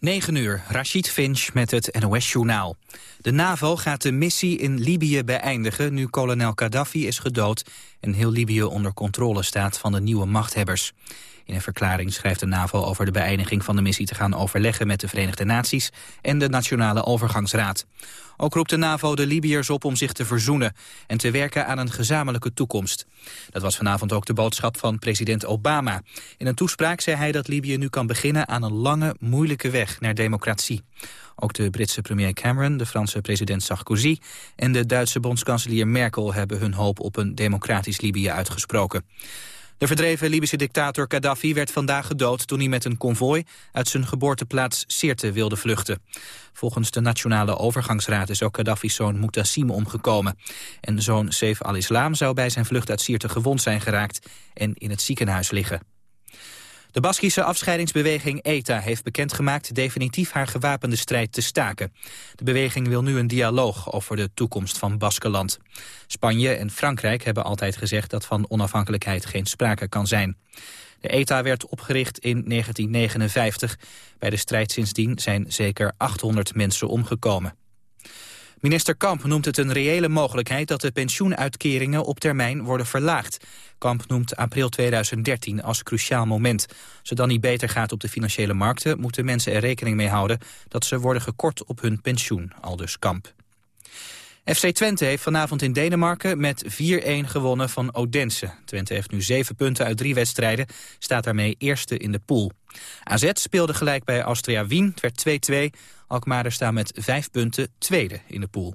9 uur, Rashid Finch met het NOS-journaal. De NAVO gaat de missie in Libië beëindigen nu kolonel Gaddafi is gedood... en heel Libië onder controle staat van de nieuwe machthebbers. In een verklaring schrijft de NAVO over de beëindiging van de missie te gaan overleggen met de Verenigde Naties en de Nationale Overgangsraad. Ook roept de NAVO de Libiërs op om zich te verzoenen en te werken aan een gezamenlijke toekomst. Dat was vanavond ook de boodschap van president Obama. In een toespraak zei hij dat Libië nu kan beginnen aan een lange, moeilijke weg naar democratie. Ook de Britse premier Cameron, de Franse president Sarkozy en de Duitse bondskanselier Merkel hebben hun hoop op een democratisch Libië uitgesproken. De verdreven Libische dictator Gaddafi werd vandaag gedood toen hij met een konvooi uit zijn geboorteplaats Sirte wilde vluchten. Volgens de Nationale Overgangsraad is ook Gaddafi's zoon Mutassim omgekomen. En zoon Saif al-Islam zou bij zijn vlucht uit Sirte gewond zijn geraakt en in het ziekenhuis liggen. De Baskische afscheidingsbeweging ETA heeft bekendgemaakt definitief haar gewapende strijd te staken. De beweging wil nu een dialoog over de toekomst van Baskeland. Spanje en Frankrijk hebben altijd gezegd dat van onafhankelijkheid geen sprake kan zijn. De ETA werd opgericht in 1959. Bij de strijd sindsdien zijn zeker 800 mensen omgekomen. Minister Kamp noemt het een reële mogelijkheid dat de pensioenuitkeringen op termijn worden verlaagd. Kamp noemt april 2013 als cruciaal moment. Als dan niet beter gaat op de financiële markten, moeten mensen er rekening mee houden dat ze worden gekort op hun pensioen, aldus Kamp. FC Twente heeft vanavond in Denemarken met 4-1 gewonnen van Odense. Twente heeft nu zeven punten uit drie wedstrijden, staat daarmee eerste in de pool. AZ speelde gelijk bij Austria Wien, het werd 2-2. Alkmaar staat met vijf punten tweede in de pool.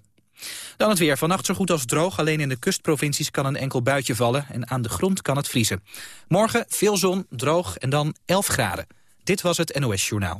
Dan het weer. Vannacht zo goed als droog. Alleen in de kustprovincies kan een enkel buitje vallen. En aan de grond kan het vriezen. Morgen veel zon, droog en dan 11 graden. Dit was het NOS Journaal.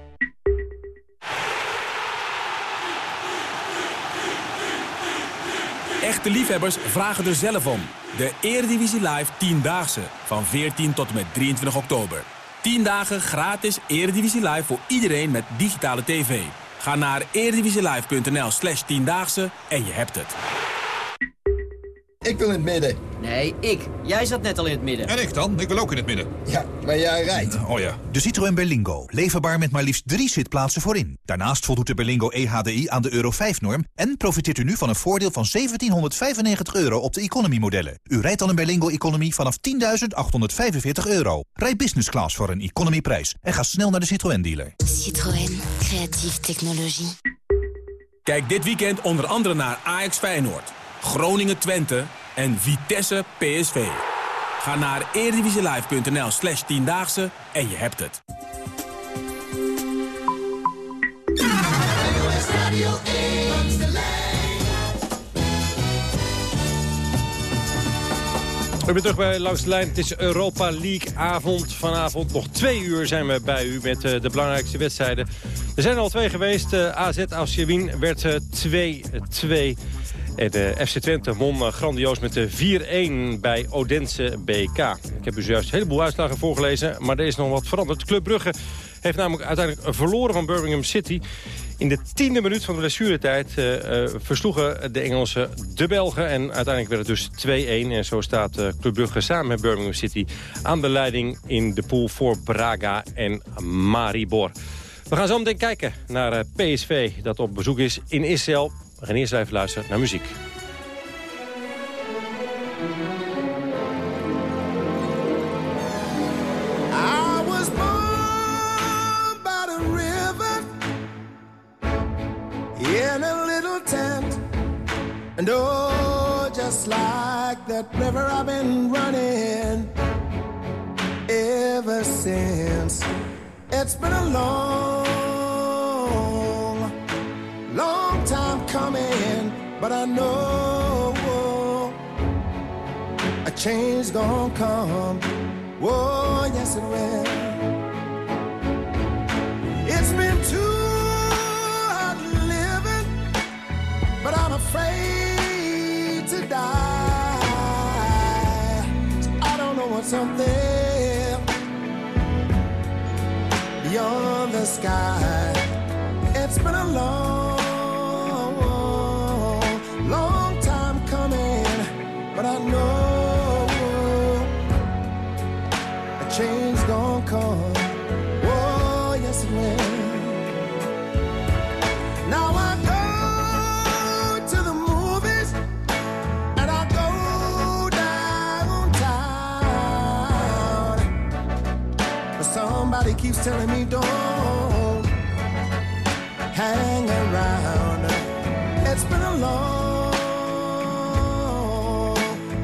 Echte liefhebbers vragen er zelf om. De Eredivisie Live 10-daagse van 14 tot en met 23 oktober. 10 dagen gratis Eredivisie Live voor iedereen met digitale tv. Ga naar eredivisielive.nl slash 10daagse en je hebt het. Ik wil in het midden. Nee, ik. Jij zat net al in het midden. En ik dan? Ik wil ook in het midden. Ja, maar jij rijdt. Oh ja. De Citroën Berlingo. Leverbaar met maar liefst drie zitplaatsen voorin. Daarnaast voldoet de Berlingo EHDI aan de Euro 5-norm... en profiteert u nu van een voordeel van 1795 euro op de economy-modellen. U rijdt al een Berlingo Economy vanaf 10.845 euro. Rij business class voor een economy-prijs. En ga snel naar de Citroën-dealer. Citroën. Creatieve technologie. Kijk dit weekend onder andere naar Ajax Feyenoord, Groningen Twente en Vitesse PSV. Ga naar eredivisielive.nl slash tiendaagse en je hebt het. We zijn terug bij Langs de Lijn. Het is Europa League avond. Vanavond nog twee uur zijn we bij u met eh, de belangrijkste wedstrijden. Er zijn al twee geweest. Uh, AZ Alcewin werd uh, 2-2. De FC Twente won grandioos met de 4-1 bij Odense BK. Ik heb u zojuist een heleboel uitslagen voorgelezen, maar er is nog wat veranderd. Club Brugge heeft namelijk uiteindelijk verloren van Birmingham City. In de tiende minuut van de blessuretijd uh, versloegen de Engelsen de Belgen. En uiteindelijk werd het dus 2-1. En zo staat Club Brugge samen met Birmingham City aan de leiding in de pool voor Braga en Maribor. We gaan zo meteen kijken naar PSV dat op bezoek is in Israël. We gaan eerst even luisteren naar muziek. And oh, just like that river, I've been running ever since. It's been a long, coming, but I know a change gonna come. Oh, yes it will. It's been too hard living, but I'm afraid to die. I don't know what's up there beyond the sky. It's been a long somebody keeps telling me don't hang around. It's been a long,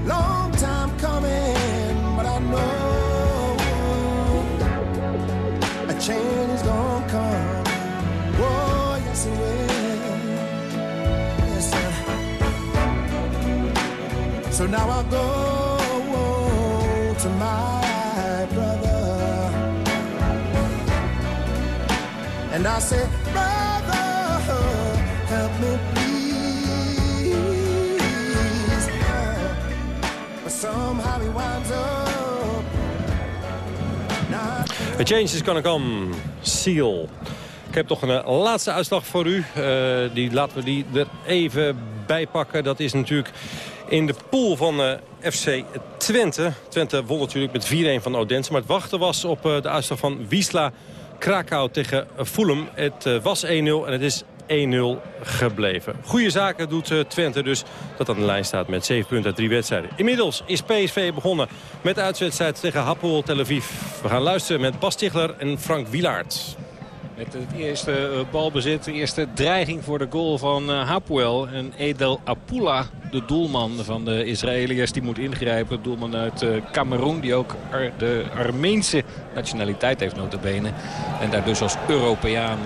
long time coming, but I know a change is gonna come. Oh, yes it will. Yes, sir. So now I go I say, brother, help me please. But somehow he winds up. A change is gonna come. Seal. Ik heb toch een eh, laatste uitslag voor u. Eh, die, laten we die er even bij pakken. Dat is natuurlijk in de pool van eh, FC Twente. Twente won natuurlijk met 4-1 van Odense. Maar het wachten was op de uitslag van Wisla Krakau tegen Fulham. Het eh, was 1-0 en het is 1-0 gebleven. Goede zaken doet eh, Twente dus dat aan de lijn staat met 7 punten uit 3 wedstrijden. Inmiddels is PSV begonnen met de uitwedstrijd tegen Hapoel Tel Aviv. We gaan luisteren met Bas Stigler en Frank Wilaert. Met het eerste eh, balbezit, de eerste dreiging voor de goal van uh, Hapoel. En Edel Apula, de doelman van de Israëliërs, die moet ingrijpen. Doelman uit uh, Cameroen, die ook de Armeense nationaliteit heeft notabene. En daar dus als Europeaan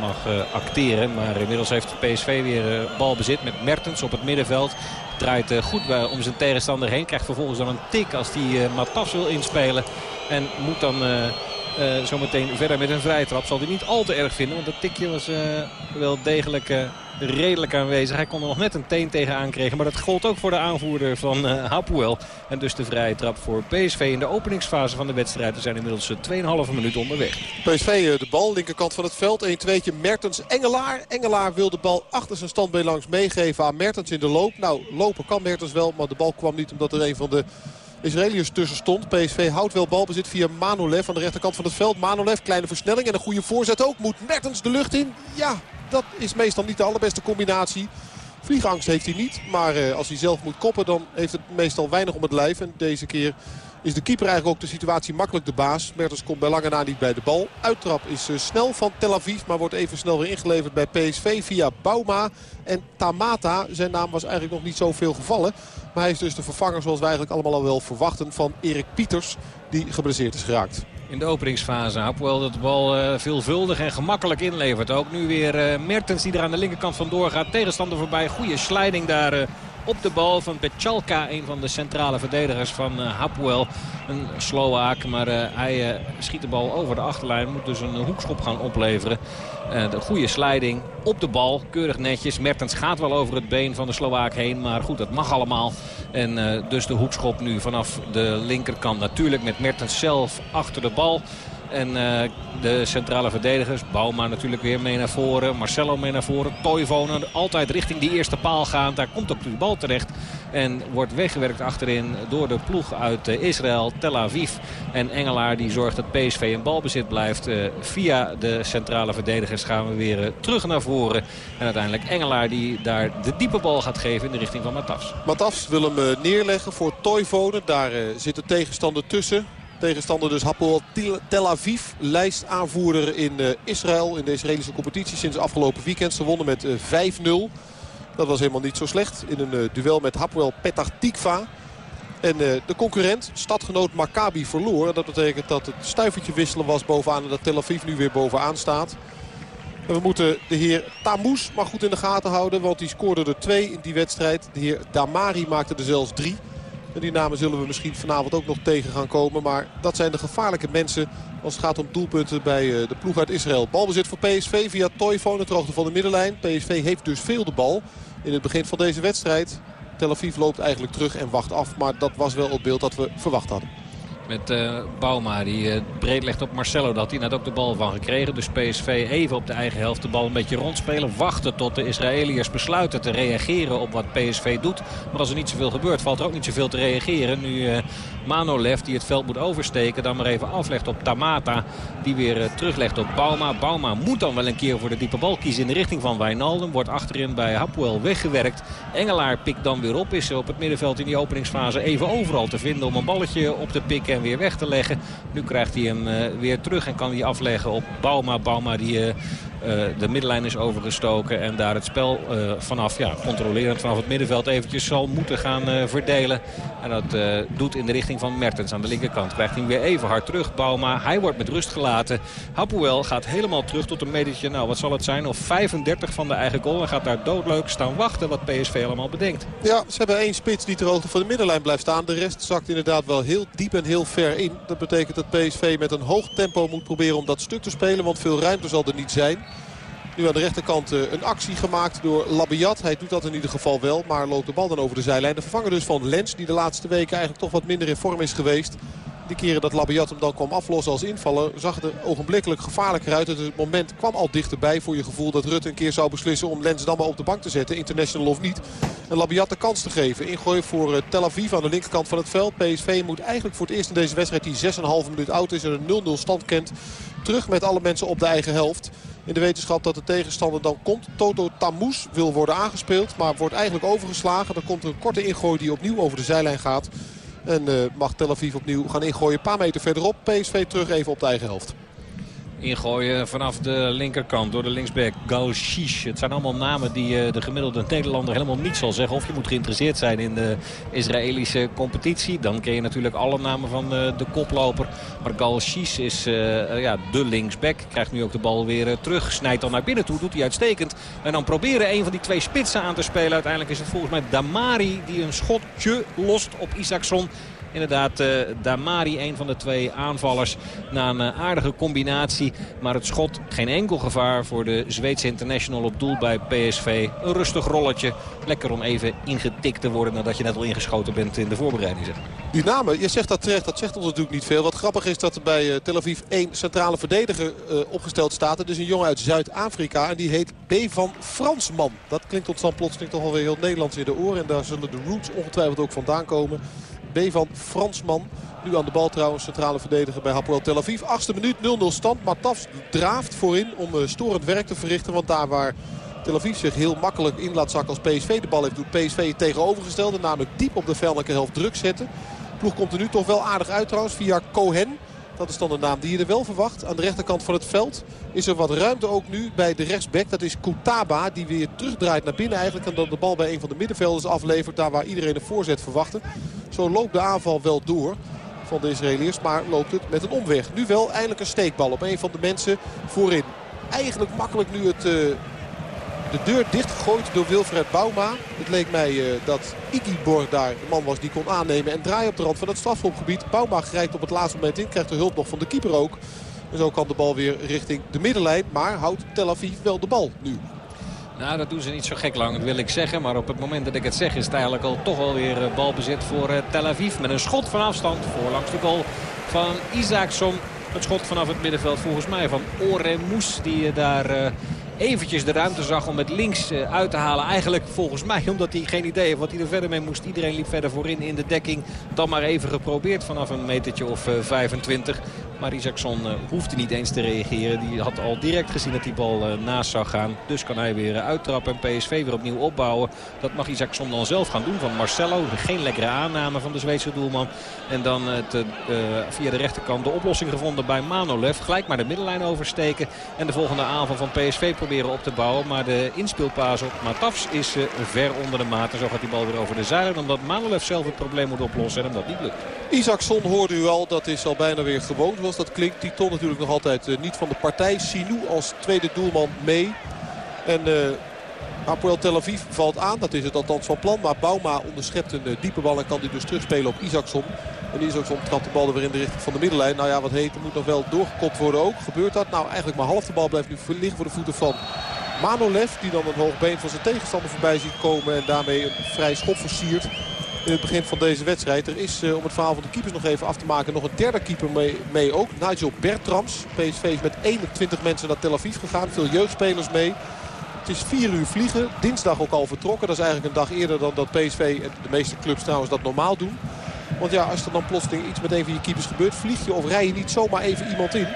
mag acteren. Maar inmiddels heeft PSV weer balbezit met Mertens op het middenveld. Draait goed om zijn tegenstander heen. Krijgt vervolgens dan een tik als hij Matas wil inspelen. En moet dan... Uh, zometeen verder met een vrije trap. Zal hij niet al te erg vinden. Want dat tikje was uh, wel degelijk uh, redelijk aanwezig. Hij kon er nog net een teen tegen aankregen. Maar dat gold ook voor de aanvoerder van Hapoel. En dus de vrije trap voor PSV in de openingsfase van de wedstrijd. We zijn inmiddels 2,5 minuut onderweg. PSV de bal, linkerkant van het veld. 1-2'tje Mertens, Engelaar. Engelaar wil de bal achter zijn standbeen langs meegeven aan Mertens in de loop. Nou, lopen kan Mertens wel. Maar de bal kwam niet omdat er een van de... Israëliërs tussen stond. PSV houdt wel balbezit via Manolev aan de rechterkant van het veld. Manolev, kleine versnelling en een goede voorzet ook. Moet Mertens de lucht in? Ja, dat is meestal niet de allerbeste combinatie. Vliegangst heeft hij niet, maar uh, als hij zelf moet koppen dan heeft het meestal weinig om het lijf. En deze keer is de keeper eigenlijk ook de situatie makkelijk de baas. Mertens komt bij lange na niet bij de bal. Uittrap is uh, snel van Tel Aviv, maar wordt even snel weer ingeleverd bij PSV via Bauma. En Tamata, zijn naam was eigenlijk nog niet zoveel gevallen. Maar hij is dus de vervanger zoals wij eigenlijk allemaal al wel verwachten van Erik Pieters. Die geblesseerd is geraakt. In de openingsfase Hapoel dat de bal uh, veelvuldig en gemakkelijk inlevert. Ook nu weer uh, Mertens die er aan de linkerkant vandoor gaat. Tegenstander voorbij. Goede sliding daar uh, op de bal van Pechalka. Een van de centrale verdedigers van Hapoel. Een Sloaak, maar hij schiet de bal over de achterlijn. Moet dus een hoekschop gaan opleveren. De goede sliding op de bal. Keurig netjes. Mertens gaat wel over het been van de Slovaak heen. Maar goed, dat mag allemaal. En dus de hoekschop nu vanaf de linkerkant. Natuurlijk met Mertens zelf achter de bal. En uh, de centrale verdedigers, Bouma natuurlijk weer mee naar voren. Marcelo mee naar voren. Toivonen altijd richting die eerste paal gaan. Daar komt ook de bal terecht. En wordt weggewerkt achterin door de ploeg uit uh, Israël, Tel Aviv. En Engelaar die zorgt dat PSV in balbezit blijft. Uh, via de centrale verdedigers gaan we weer uh, terug naar voren. En uiteindelijk Engelaar die daar de diepe bal gaat geven in de richting van Matas. Matas wil hem neerleggen voor Toivonen. Daar zit de tegenstander tussen. Tegenstander dus Hapoel Tel Aviv. Lijstaanvoerder in uh, Israël in de Israëlische competitie sinds afgelopen weekend. Ze wonnen met uh, 5-0. Dat was helemaal niet zo slecht. In een uh, duel met Hapoel Petah Tikva. En de concurrent, stadgenoot Maccabi, verloor. Dat betekent dat het stuivertje wisselen was bovenaan. En dat Tel Aviv nu weer bovenaan staat. We moeten de heer Tamous maar goed in de gaten houden. Want die scoorde er twee in die wedstrijd. De heer Damari maakte er zelfs drie. En die namen zullen we misschien vanavond ook nog tegen gaan komen. Maar dat zijn de gevaarlijke mensen als het gaat om doelpunten bij de ploeg uit Israël. Balbezit voor PSV via Toyfone, het hoogte van de middenlijn. PSV heeft dus veel de bal in het begin van deze wedstrijd. Tel Aviv loopt eigenlijk terug en wacht af. Maar dat was wel het beeld dat we verwacht hadden. Met uh, die uh, breed legt op Marcelo. Dat hij net ook de bal van gekregen. Dus PSV even op de eigen helft de bal een beetje rondspelen. Wachten tot de Israëliërs besluiten te reageren op wat PSV doet. Maar als er niet zoveel gebeurt valt er ook niet zoveel te reageren. Nu uh, Manolev die het veld moet oversteken. Dan maar even aflegt op Tamata. Die weer teruglegt op Bauma. Bauma moet dan wel een keer voor de diepe bal kiezen in de richting van Wijnaldum. Wordt achterin bij Hapwell weggewerkt. Engelaar pikt dan weer op. Is op het middenveld in die openingsfase even overal te vinden om een balletje op te pikken en weer weg te leggen. Nu krijgt hij hem uh, weer terug en kan hij afleggen op Bauma. Bauma die uh, de middenlijn is overgestoken. En daar het spel uh, vanaf, ja, controlerend vanaf het middenveld eventjes zal moeten gaan uh, verdelen. En dat doet in de richting van Mertens aan de linkerkant. Krijgt hij weer even hard terug. Bauma, hij wordt met rust gelaten. Hapuel gaat helemaal terug tot een metertje, nou wat zal het zijn? Of 35 van de eigen goal. En gaat daar doodleuk staan wachten wat PSV allemaal bedenkt. Ja, ze hebben één spits die ter hoogte van de middenlijn blijft staan. De rest zakt inderdaad wel heel diep en heel ver in. Dat betekent dat PSV met een hoog tempo moet proberen om dat stuk te spelen. Want veel ruimte zal er niet zijn. Nu aan de rechterkant een actie gemaakt door Labiat. Hij doet dat in ieder geval wel, maar loopt de bal dan over de zijlijn. De vervanger dus van Lens, die de laatste weken eigenlijk toch wat minder in vorm is geweest. Die keren dat Labiat hem dan kwam aflossen als invaller zag het er ogenblikkelijk gevaarlijker uit. Het moment kwam al dichterbij voor je gevoel dat Rutte een keer zou beslissen om Lens dan maar op de bank te zetten. International of niet. En Labiat de kans te geven. Ingooi voor Tel Aviv aan de linkerkant van het veld. PSV moet eigenlijk voor het eerst in deze wedstrijd die 6,5 minuut oud is en een 0-0 stand kent. Terug met alle mensen op de eigen helft. In de wetenschap dat de tegenstander dan komt. Toto Tamous wil worden aangespeeld. Maar wordt eigenlijk overgeslagen. Dan komt er een korte ingooi die opnieuw over de zijlijn gaat. En uh, mag Tel Aviv opnieuw gaan ingooien. Een paar meter verderop. PSV terug even op de eigen helft. Ingooien vanaf de linkerkant door de linksback Galshish. Het zijn allemaal namen die de gemiddelde Nederlander helemaal niet zal zeggen. Of je moet geïnteresseerd zijn in de Israëlische competitie. Dan ken je natuurlijk alle namen van de, de koploper. Maar Galshish is uh, ja, de linksback. Krijgt nu ook de bal weer terug. Snijdt dan naar binnen toe. Doet hij uitstekend. En dan proberen een van die twee spitsen aan te spelen. Uiteindelijk is het volgens mij Damari die een schotje lost op Isaacson. Inderdaad, uh, Damari, een van de twee aanvallers. Na een uh, aardige combinatie. Maar het schot geen enkel gevaar voor de Zweedse international op doel bij PSV. Een rustig rolletje. Lekker om even ingetikt te worden nadat je net al ingeschoten bent in de voorbereiding. Zeg. Die namen, je zegt dat terecht, dat zegt ons natuurlijk niet veel. Wat grappig is dat er bij uh, Tel Aviv één centrale verdediger opgesteld staat. Het is een jongen uit Zuid-Afrika en die heet B. van Fransman. Dat klinkt ons dan plotseling toch alweer heel Nederlands in de oren. En daar zullen de roots ongetwijfeld ook vandaan komen. B van Fransman. Nu aan de bal trouwens centrale verdediger bij Hapoel Tel Aviv. Achtste minuut 0-0 stand. Matafs draaft voorin om uh, storend werk te verrichten. Want daar waar Tel Aviv zich heel makkelijk in laat zakken als PSV de bal heeft... doet PSV het tegenovergestelde. Namelijk diep op de vijandelijke helft druk zetten. De ploeg komt er nu toch wel aardig uit trouwens via Cohen. Dat is dan de naam die je er wel verwacht. Aan de rechterkant van het veld is er wat ruimte ook nu bij de rechtsback. Dat is Koutaba die weer terugdraait naar binnen eigenlijk. En dan de bal bij een van de middenvelders aflevert. Daar waar iedereen een voorzet verwachtte. Zo loopt de aanval wel door van de Israëliërs. Maar loopt het met een omweg. Nu wel eindelijk een steekbal op een van de mensen voorin. Eigenlijk makkelijk nu het... Uh, de deur dichtgegooid door Wilfred Bouma. Het leek mij uh, dat Igibor daar de man was die kon aannemen. En draaien op de rand van het strafschopgebied. Bouma grijpt op het laatste moment in. Krijgt de hulp nog van de keeper ook. En zo kan de bal weer richting de middenlijn. Maar houdt Tel Aviv wel de bal nu. Nou, dat doen ze niet zo gek lang, wil ik zeggen. Maar op het moment dat ik het zeg is het eigenlijk al toch alweer balbezit voor Tel Aviv. Met een schot van afstand voor langs de goal van Isaacson. Het schot vanaf het middenveld volgens mij van Oremous die daar eventjes de ruimte zag om met links uit te halen. Eigenlijk volgens mij omdat hij geen idee heeft wat hij er verder mee moest. Iedereen liep verder voorin in de dekking. Dan maar even geprobeerd vanaf een metertje of 25. Maar Isaacson uh, hoefde niet eens te reageren. Die had al direct gezien dat die bal naast zou gaan. Dus kan hij weer uittrappen en PSV weer opnieuw opbouwen. Dat mag Isaacson dan zelf gaan doen van Marcelo. Geen lekkere aanname van de Zweedse doelman. En dan het, via de rechterkant de oplossing gevonden bij Manolev. Gelijk maar de middenlijn oversteken. En de volgende aanval van PSV proberen op te bouwen. Maar de inspeelpaas op Matafs is ver onder de maat. En zo gaat die bal weer over de zeilen. Omdat Manolev zelf het probleem moet oplossen en hem dat niet lukt. Isaacson hoorde u al. Dat is al bijna weer gewoon zoals dat klinkt. Die ton natuurlijk nog altijd uh, niet van de partij. Sinou als tweede doelman mee. En uh, Apoel Tel Aviv valt aan. Dat is het althans van plan. Maar Bauma onderschept een uh, diepe bal en kan die dus terugspelen op Isaacson. En Isaacson trapt de bal er weer in de richting van de middenlijn. Nou ja, wat heet, er moet nog wel doorgekopt worden ook. Gebeurt dat? Nou, eigenlijk maar half de bal blijft nu liggen voor de voeten van Manolev. Die dan een hoog been van zijn tegenstander voorbij ziet komen. En daarmee een vrij schop versiert. in het begin van deze wedstrijd. Er is, om het verhaal van de keepers nog even af te maken, nog een derde keeper mee, mee ook. Nigel Bertrams. PSV is met 21 mensen naar Tel Aviv gegaan. Veel jeugdspelers mee. Het is vier uur vliegen. Dinsdag ook al vertrokken. Dat is eigenlijk een dag eerder dan dat PSV en de meeste clubs trouwens dat normaal doen. Want ja, als er dan plotseling iets met een van je keepers gebeurt... vlieg je of rij je niet zomaar even iemand in.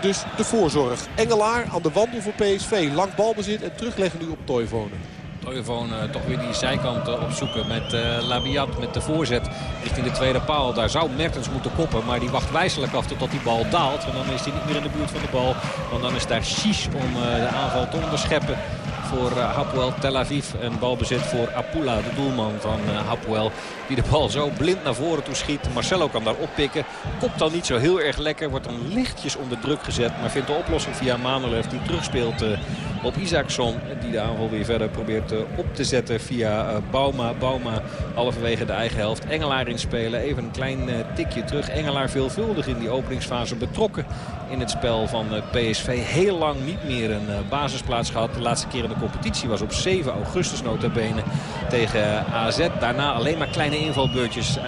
Dus de voorzorg. Engelaar aan de wandel voor PSV. Lang balbezit en terugleggen nu op Toivonen. Toivonen toch weer die zijkant eh, opzoeken met uh, Labiat met de voorzet richting de tweede paal. Daar zou Mertens moeten koppen, maar die wacht wijselijk af tot die bal daalt. En dan is hij niet meer in de buurt van de bal. Want dan is daar Shish om de aanval te onderscheppen voor uh, Tel Aviv. Een balbezit voor Apula, de doelman van uh. Die de bal zo blind naar voren toe schiet. Marcelo kan daar oppikken. Kopt dan niet zo heel erg lekker. Wordt dan lichtjes onder druk gezet. Maar vindt de oplossing via Manolev die terugspeelt op Isaacson. Die de aanval weer verder probeert op te zetten via Bauma. Bauma halverwege de eigen helft. Engelaar inspelen. Even een klein tikje terug. Engelaar veelvuldig in die openingsfase betrokken in het spel van PSV. Heel lang niet meer een basisplaats gehad. De laatste keer in de competitie was op 7 augustus notabene tegen AZ. Daarna alleen maar kleine invalbeurtjes.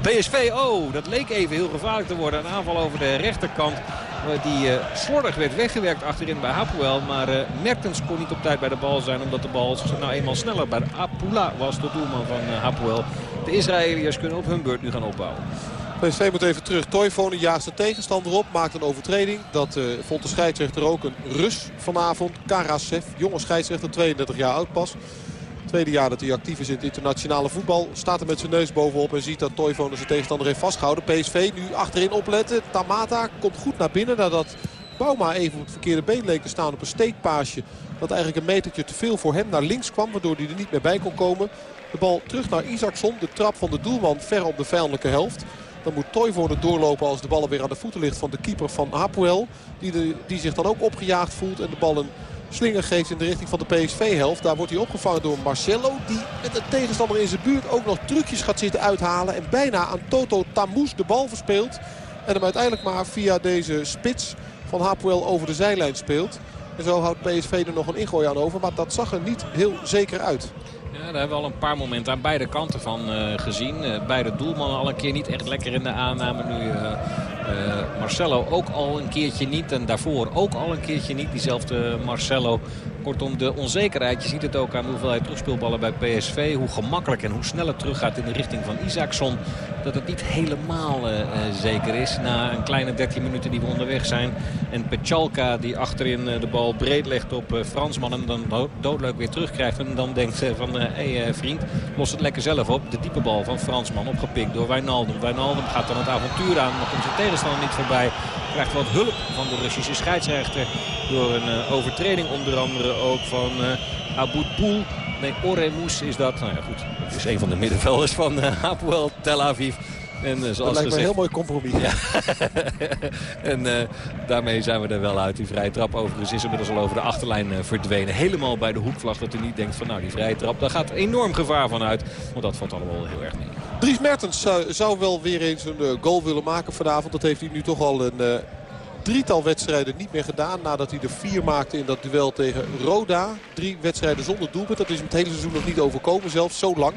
PSV, oh, dat leek even heel gevaarlijk te worden. Een aanval over de rechterkant. Die uh, slordig werd weggewerkt achterin bij Hapoel. Maar uh, Mertens kon niet op tijd bij de bal zijn. Omdat de bal nou eenmaal sneller bij Apula was. De doelman van Hapoel. De Israëliërs kunnen op hun beurt nu gaan opbouwen. PSV moet even terug. Toivonen jaagt zijn tegenstander op. Maakt een overtreding. Dat uh, vond de scheidsrechter ook een Rus vanavond. Karasev. Jonge scheidsrechter. 32 jaar oud pas. Tweede jaar dat hij actief is in het internationale voetbal. Staat er met zijn neus bovenop en ziet dat Toivonen zijn tegenstander heeft vastgehouden. PSV nu achterin opletten. Tamata komt goed naar binnen nadat Bauma even op het verkeerde been leek te staan op een steekpaasje. Dat eigenlijk een metertje te veel voor hem naar links kwam. Waardoor hij er niet meer bij kon komen. De bal terug naar Isaacson. De trap van de doelman ver op de vijandelijke helft. Dan moet Toivonen doorlopen als de bal weer aan de voeten ligt van de keeper van Hapoel. Die, de, die zich dan ook opgejaagd voelt en de bal een slinger geeft in de richting van de PSV-helft. Daar wordt hij opgevangen door Marcelo. Die met een tegenstander in zijn buurt ook nog trucjes gaat zitten uithalen. En bijna aan Toto Tamous de bal verspeelt. En hem uiteindelijk maar via deze spits van Hapoel over de zijlijn speelt. En zo houdt PSV er nog een ingooi aan over. Maar dat zag er niet heel zeker uit. Daar hebben we al een paar momenten aan beide kanten van uh, gezien. Uh, beide doelmannen al een keer niet echt lekker in de aanname. Nu uh, Marcelo ook al een keertje niet. En daarvoor ook al een keertje niet. Diezelfde Marcelo. Kortom, de onzekerheid. Je ziet het ook aan de hoeveelheid terugspeelballen bij PSV. Hoe gemakkelijk en hoe snel het teruggaat in de richting van Isaacson. Dat het niet helemaal zeker is. Na een kleine 13 minuten die we onderweg zijn. En Pechalka die achterin de bal breed legt op Fransman. En dan doodleuk weer terugkrijgt. En dan denkt van hé vriend, los het lekker zelf op. De diepe bal van Fransman opgepikt door Wijnaldum. Wijnaldum gaat dan het avontuur aan, maar komt zijn tegenstander niet voorbij. Krijgt wat hulp van de Russische scheidsrechter. Door een uh, overtreding onder andere ook van uh, Aboudboul. Nee, Oremus is dat. Nou ja, goed. Het is een van de middenvelders van uh, Hapoel Tel Aviv. En, uh, zoals dat lijkt gezegd... me een heel mooi compromis. Ja. en uh, daarmee zijn we er wel uit. Die vrije trap overigens is inmiddels al over de achterlijn uh, verdwenen. Helemaal bij de hoekvlag dat u niet denkt van nou die vrije trap. Daar gaat enorm gevaar van uit. Want dat valt allemaal heel erg mee. Dries Mertens zou, wel weer eens een goal willen maken vanavond. Dat heeft hij nu toch al een drietal wedstrijden niet meer gedaan. Nadat hij er vier maakte in dat duel tegen Roda. Drie wedstrijden zonder doelpunt. Dat is hem het hele seizoen nog niet overkomen zelfs. Zo lang.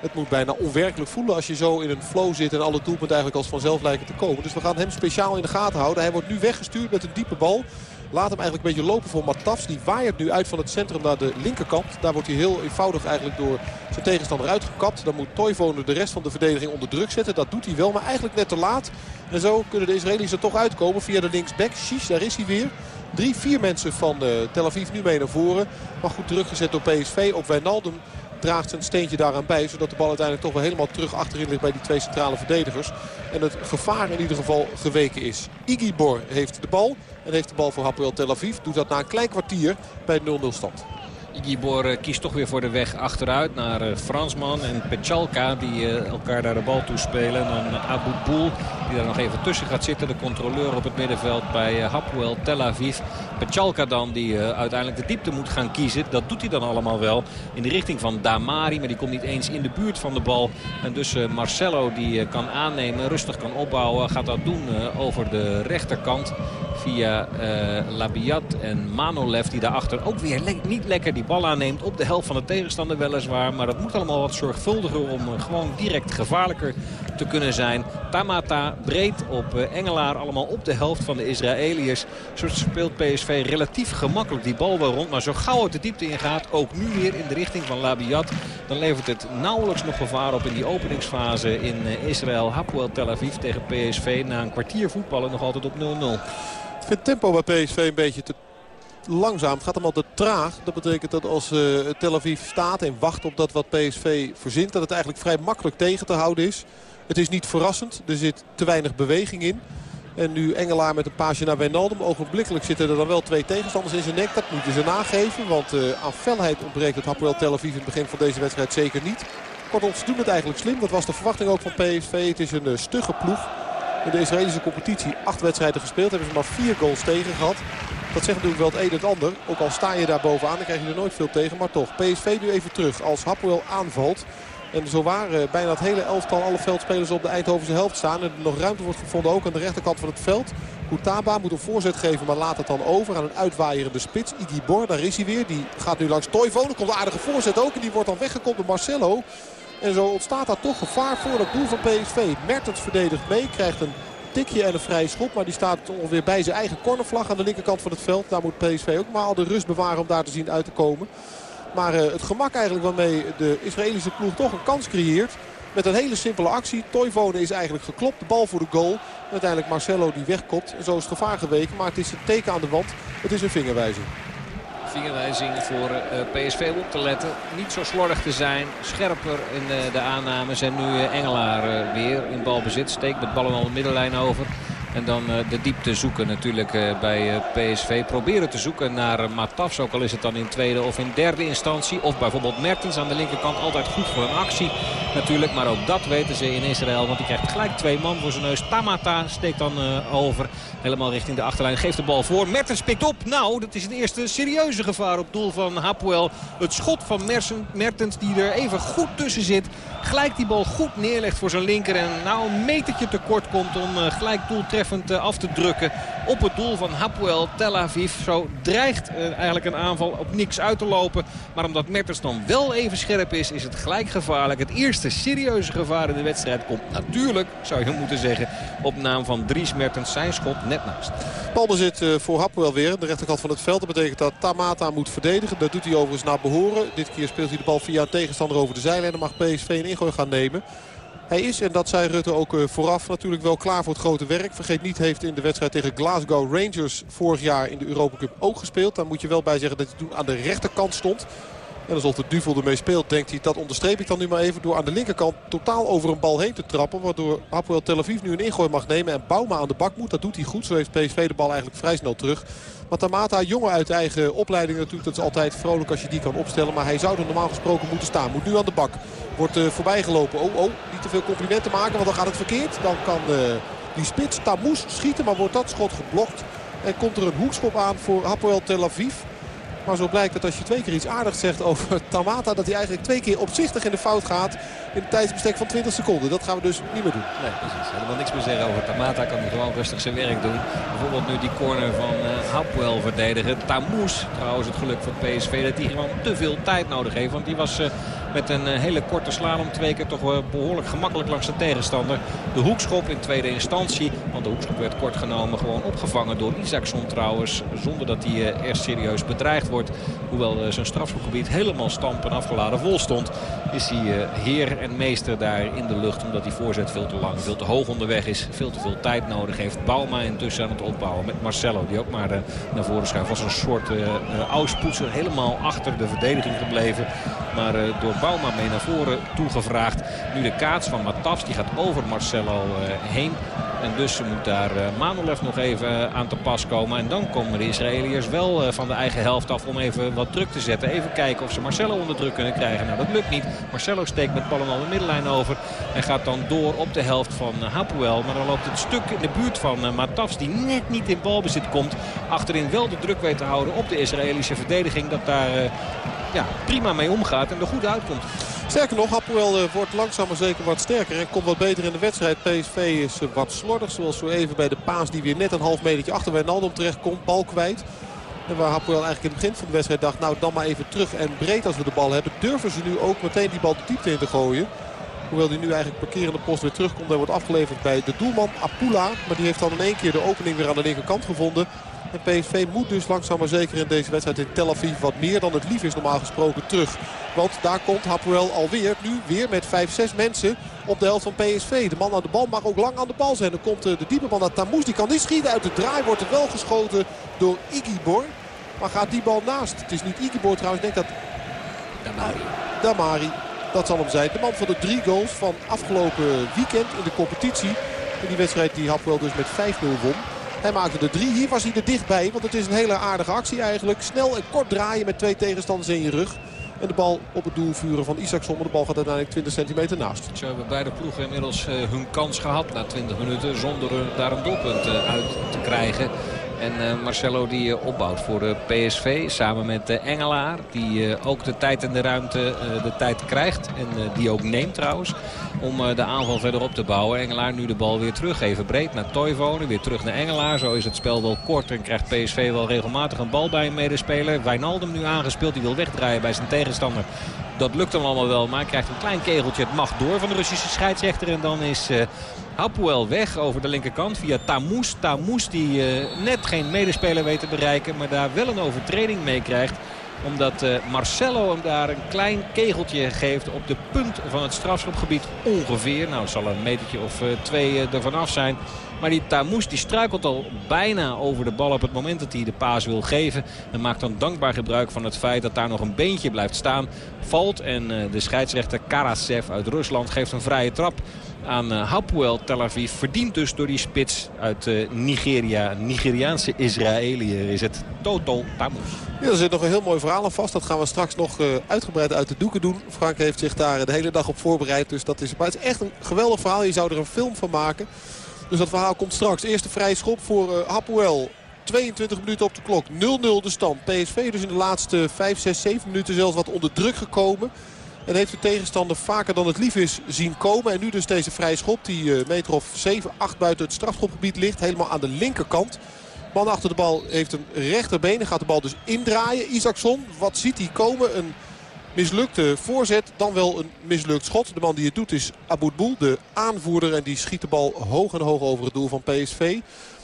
Het moet bijna onwerkelijk voelen als je zo in een flow zit en alle doelpunten eigenlijk als vanzelf lijken te komen. Dus we gaan hem speciaal in de gaten houden. Hij wordt nu weggestuurd met een diepe bal. Laat hem eigenlijk een beetje lopen voor Matafs. Die waait nu uit van het centrum naar de linkerkant. Daar wordt hij heel eenvoudig eigenlijk door zijn tegenstander uitgekapt. Dan moet Toivonen de rest van de verdediging onder druk zetten. Dat doet hij wel, maar eigenlijk net te laat. En zo kunnen de Israëli's er toch uitkomen via de linksback. Shish, daar is hij weer. Drie, vier mensen van uh, Tel Aviv nu mee naar voren. Maar goed teruggezet door PSV. Ook Wijnaldum draagt zijn steentje daaraan bij. Zodat de bal uiteindelijk toch wel helemaal terug achterin ligt bij die twee centrale verdedigers. En het gevaar in ieder geval geweken is. Igibor heeft de bal. En heeft de bal voor Hapoel Tel Aviv. Doet dat na een klein kwartier bij 0-0 stand. Igibor kiest toch weer voor de weg achteruit naar Fransman en Pechalka die elkaar daar de bal toespelen. En Abu Boel Die daar nog even tussen gaat zitten. De controleur op het middenveld bij Hapwell Tel Aviv. Pechalka dan die uiteindelijk de diepte moet gaan kiezen. Dat doet hij dan allemaal wel in de richting van Damari. Maar die komt niet eens in de buurt van de bal. En dus Marcelo die kan aannemen, rustig kan opbouwen. Gaat dat doen over de rechterkant via Labiat en Manolev die daarachter ook weer niet lekker die bal aanneemt. Op de helft van de tegenstander weliswaar. Maar dat moet allemaal wat zorgvuldiger om uh, gewoon direct gevaarlijker te kunnen zijn. Tamata breed op uh, Engelaar allemaal op de helft van de Israëliërs. Zo speelt PSV relatief gemakkelijk die bal wel rond. Maar zo gauw het de diepte ingaat, ook nu weer in de richting van Labiat. Dan levert het nauwelijks nog gevaar op in die openingsfase in Israël. Hapoel Tel Aviv tegen PSV na een kwartier voetballen nog altijd op 0-0 vind het tempo bij PSV een beetje te langzaam. Het gaat allemaal te traag. Dat betekent dat als uh, Tel Aviv staat en wacht op dat wat PSV verzint... dat het eigenlijk vrij makkelijk tegen te houden is. Het is niet verrassend. Er zit te weinig beweging in. En nu Engelaar met een paasje naar Wijnaldum. Ogenblikkelijk zitten er dan wel twee tegenstanders in zijn nek. Dat moeten ze nageven. Want uh, aan felheid ontbreekt het Hapoel Tel Aviv in het begin van deze wedstrijd zeker niet. Kortom, ze doen het eigenlijk slim. Dat was de verwachting ook van PSV. Het is een uh, stugge ploeg in de Israëlische competitie acht wedstrijden gespeeld. Hebben ze maar vier goals tegen gehad. Dat zegt natuurlijk wel het een en het ander. Ook al sta je daar bovenaan, dan krijg je er nooit veel tegen. Maar toch, PSV nu even terug als Hapoel aanvalt. En zo waren bijna het hele elftal, alle veldspelers op de Eindhovense helft staan. En er nog ruimte wordt gevonden ook aan de rechterkant van het veld. Koutaba moet een voorzet geven, maar laat het dan over aan een uitwaaierende spits. Igibor, daar is hij weer. Die gaat nu langs Toivo. Er komt een aardige voorzet ook. En die wordt dan weggekomen door Marcelo. En zo ontstaat daar toch gevaar voor het doel van PSV. Mertens verdedigt mee, krijgt een tikje en een vrije schop. Maar die staat ongeveer bij zijn eigen cornervlag aan de linkerkant van het veld. Daar moet PSV ook maar al de rust bewaren om daar te zien uit te komen. Maar uh, het gemak eigenlijk waarmee de Israëlische ploeg toch een kans creëert. Met een hele simpele actie. Toivonen is eigenlijk geklopt. De bal voor de goal. Uiteindelijk Marcelo die wegkopt. En zo is het gevaar geweken. Maar het is een teken aan de wand. Het is een vingerwijzing vingerwijzing voor eh, PSV op te letten. Niet zo slordig te zijn. Scherper in de aannames. En nu eh, Engelaar weer in balbezit. Steekt met ballen al de middenlijn over. En dan de diepte zoeken natuurlijk bij PSV. Proberen te zoeken naar Matafs. Ook al is het dan in tweede of in derde instantie. Of bijvoorbeeld Mertens aan de linkerkant. Altijd goed voor een actie natuurlijk. Maar ook dat weten ze in Israël. Want die krijgt gelijk twee man voor zijn neus. Tamata steekt dan over. Helemaal richting de achterlijn. Geeft de bal voor. Mertens pikt op. Nou, dat is het eerste serieuze gevaar op doel van Hapoel. Het schot van Mertens die er even goed tussen zit. Gelijk die bal goed neerlegt voor zijn linker. En nou een metertje tekort komt om gelijk uh, af te drukken. Op het doel van Hapoel Tel Aviv. Zo dreigt uh, eigenlijk een aanval op niks uit te lopen. Maar omdat Mertens dan wel even scherp is, is het gelijk gevaarlijk. Het eerste serieuze gevaar in de wedstrijd komt natuurlijk, zou je moeten zeggen, op naam van Dries Mertens. Zijn schot net naast. Balbezit uh, voor Hapoel weer. De rechterkant van het veld. Dat betekent dat Tamata moet verdedigen. Dat doet hij overigens naar behoren. Dit keer speelt hij de bal via een tegenstander over de zijlijn. Dan mag PSV een ingooi gaan nemen. Hij is, en dat zei Rutte ook eh, vooraf, natuurlijk wel klaar voor het grote werk. Vergeet niet, heeft in de wedstrijd tegen Glasgow Rangers vorig jaar in de Europa Cup ook gespeeld. Daar moet je wel bij zeggen dat hij toen aan de rechterkant stond. En alsof de duvel ermee speelt, denkt hij, dat onderstreep ik dan nu maar even... door aan de linkerkant totaal over een bal heen te trappen. Waardoor Hapoel Tel Aviv nu een ingooi mag nemen en Bouma aan de bak moet. Dat doet hij goed. Zo heeft PSV de bal eigenlijk vrij snel terug. Matamata, jongen uit eigen opleiding natuurlijk. Dat is altijd vrolijk als je die kan opstellen. Maar hij zou er normaal gesproken moeten staan. Moet nu aan de bak. Wordt uh, voorbijgelopen. Oh, oh, niet te veel complimenten maken, want dan gaat het verkeerd. Dan kan uh, die spits Tamous schieten, maar wordt dat schot geblokt. En komt er een hoekschop aan voor Hapoel Tel Aviv. Maar zo blijkt dat als je twee keer iets aardigs zegt over Tamata... dat hij eigenlijk twee keer opzichtig in de fout gaat in een tijdsbestek van 20 seconden. Dat gaan we dus niet meer doen. Nee, precies. Helemaal niks meer zeggen over Tamata. Kan hij gewoon rustig zijn werk doen. Bijvoorbeeld nu die corner van uh, Hapwell verdedigen. Tamoes, trouwens het geluk van PSV, dat hij gewoon te veel tijd nodig heeft. Want die was... Uh, met een eh, hele korte slalom twee keer toch behoorlijk gemakkelijk langs de tegenstander. De hoekschop in tweede instantie. Want de hoekschop werd kort genomen. Gewoon opgevangen door Isaacson trouwens. Zonder dat hij er serieus bedreigd wordt. Hoewel zijn strafschopgebied helemaal stampen afgeladen vol stond. Is hij heer en meester daar in de lucht. Omdat die voorzet veel te lang, veel te hoog onderweg is. Veel te veel tijd nodig heeft. Bauma intussen aan het opbouwen met Marcelo. Die ook maar naar voren schuift. Was een soort uh. Helemaal achter de verdediging gebleven. Maar uh, door Bauma mee naar voren toegevraagd. Nu de kaats van Matafs. Die gaat over Marcelo heen. En dus moet daar uh, Manolev nog even aan te pas komen. En dan komen de Israëliërs wel van de eigen helft af om even wat druk te zetten. Even kijken of ze Marcelo onder druk kunnen krijgen. Nou, dat lukt niet. Marcelo steekt met ballen al de middenlijn over. En gaat dan door op de helft van Hapoel. Maar dan loopt het stuk in de buurt van Matafs die net niet in balbezit komt. Achterin wel de druk weet te houden op de Israëlische verdediging. Dat daar ja, prima mee omgaat en er goed uitkomt. Sterker nog, Hapoel uh, wordt langzaam maar zeker wat sterker en komt wat beter in de wedstrijd. PSV is uh, wat slordig, zoals zo even bij de paas die weer net een half metertje achter Wijnaldum terecht komt. Bal kwijt. En waar Hapoel eigenlijk in het begin van de wedstrijd dacht, nou dan maar even terug en breed als we de bal hebben. Durven ze nu ook meteen die bal de diepte in te gooien. Hoewel die nu eigenlijk parkerende post weer terugkomt. Hij wordt afgeleverd bij de doelman Apula. Maar die heeft dan in één keer de opening weer aan de linkerkant gevonden. En PSV moet dus langzaam maar zeker in deze wedstrijd in Tel Aviv wat meer dan het lief is normaal gesproken terug. Want daar komt Hapoel alweer, nu weer met 5-6 mensen op de helft van PSV. De man aan de bal mag ook lang aan de bal zijn. Dan komt eh, de diepe man naar Tamoes. Die kan niet schieten uit de draai. Wordt er wel geschoten door Igibor. Maar gaat die bal naast. Het is niet Igibor trouwens. Ik denk dat... Damari. Damari. Dat zal hem zijn. De man van de drie goals van afgelopen weekend in de competitie. In die wedstrijd die Hapoel dus met 5-0 won. Hij maakte er drie. Hier was hij er dichtbij. Want het is een hele aardige actie eigenlijk. Snel en kort draaien met twee tegenstanders in je rug. En de bal op het doel vuren van Isaacson. Maar de bal gaat uiteindelijk 20 centimeter naast. Zo hebben beide ploegen inmiddels eh, hun kans gehad na 20 minuten. Zonder daar een doelpunt eh, uit te krijgen. En uh, Marcelo die uh, opbouwt voor de PSV samen met Engelaar. Die ook de tijd en de ruimte de tijd krijgt. En die ook neemt trouwens. Om de aanval verder op te bouwen. Engelaar nu de bal weer teruggeven. Breed naar Toivonen. Weer terug naar Engelaar. Zo is het spel wel kort. En krijgt PSV wel regelmatig een bal bij een medespeler. Wijnaldum nu aangespeeld. Die wil wegdraaien bij zijn tegenstander. Dat lukt hem allemaal wel. Maar hij krijgt een klein kegeltje. Het mag door van de Russische scheidsrechter. En dan is Hapoel weg over de linkerkant via Tamous. Tamous die uh, net geen medespeler weet te bereiken. Maar daar wel een overtreding mee krijgt omdat uh, Marcelo hem daar een klein kegeltje geeft op de punt van het strafschopgebied ongeveer. Nou, het zal een metertje of uh, twee ervan af zijn. Maar die Tamous die struikelt al bijna over de bal op het moment dat hij de paas wil geven. En maakt dan dankbaar gebruik van het feit dat daar nog een beentje blijft staan. Valt en de scheidsrechter Karasev uit Rusland geeft een vrije trap aan uh, Hapoel Tel Aviv. Verdient dus door die spits uit uh, Nigeria. Nigeriaanse Israëliër is het Toto Tamous. Ja, er zit nog een heel mooi verhaal aan vast. Dat gaan we straks nog uh, uitgebreid uit de doeken doen. Frank heeft zich daar de hele dag op voorbereid. Dus dat is, maar het is echt een geweldig verhaal. Je zou er een film van maken. Dus dat verhaal komt straks. Eerste vrije schop voor Hapoel. 22 minuten op de klok. 0-0 de stand. PSV dus in de laatste 5, 6, 7 minuten zelfs wat onder druk gekomen. En heeft de tegenstander vaker dan het lief is zien komen. En nu dus deze vrije schop die meter of 7, 8 buiten het strafschopgebied ligt. Helemaal aan de linkerkant. Man achter de bal heeft een rechterbeen. Gaat de bal dus indraaien. Isaacson, wat ziet hij komen? Een mislukte voorzet. Dan wel een mislukt schot. De man die het doet is Aboudboul, de aanvoerder. En die schiet de bal hoog en hoog over het doel van PSV.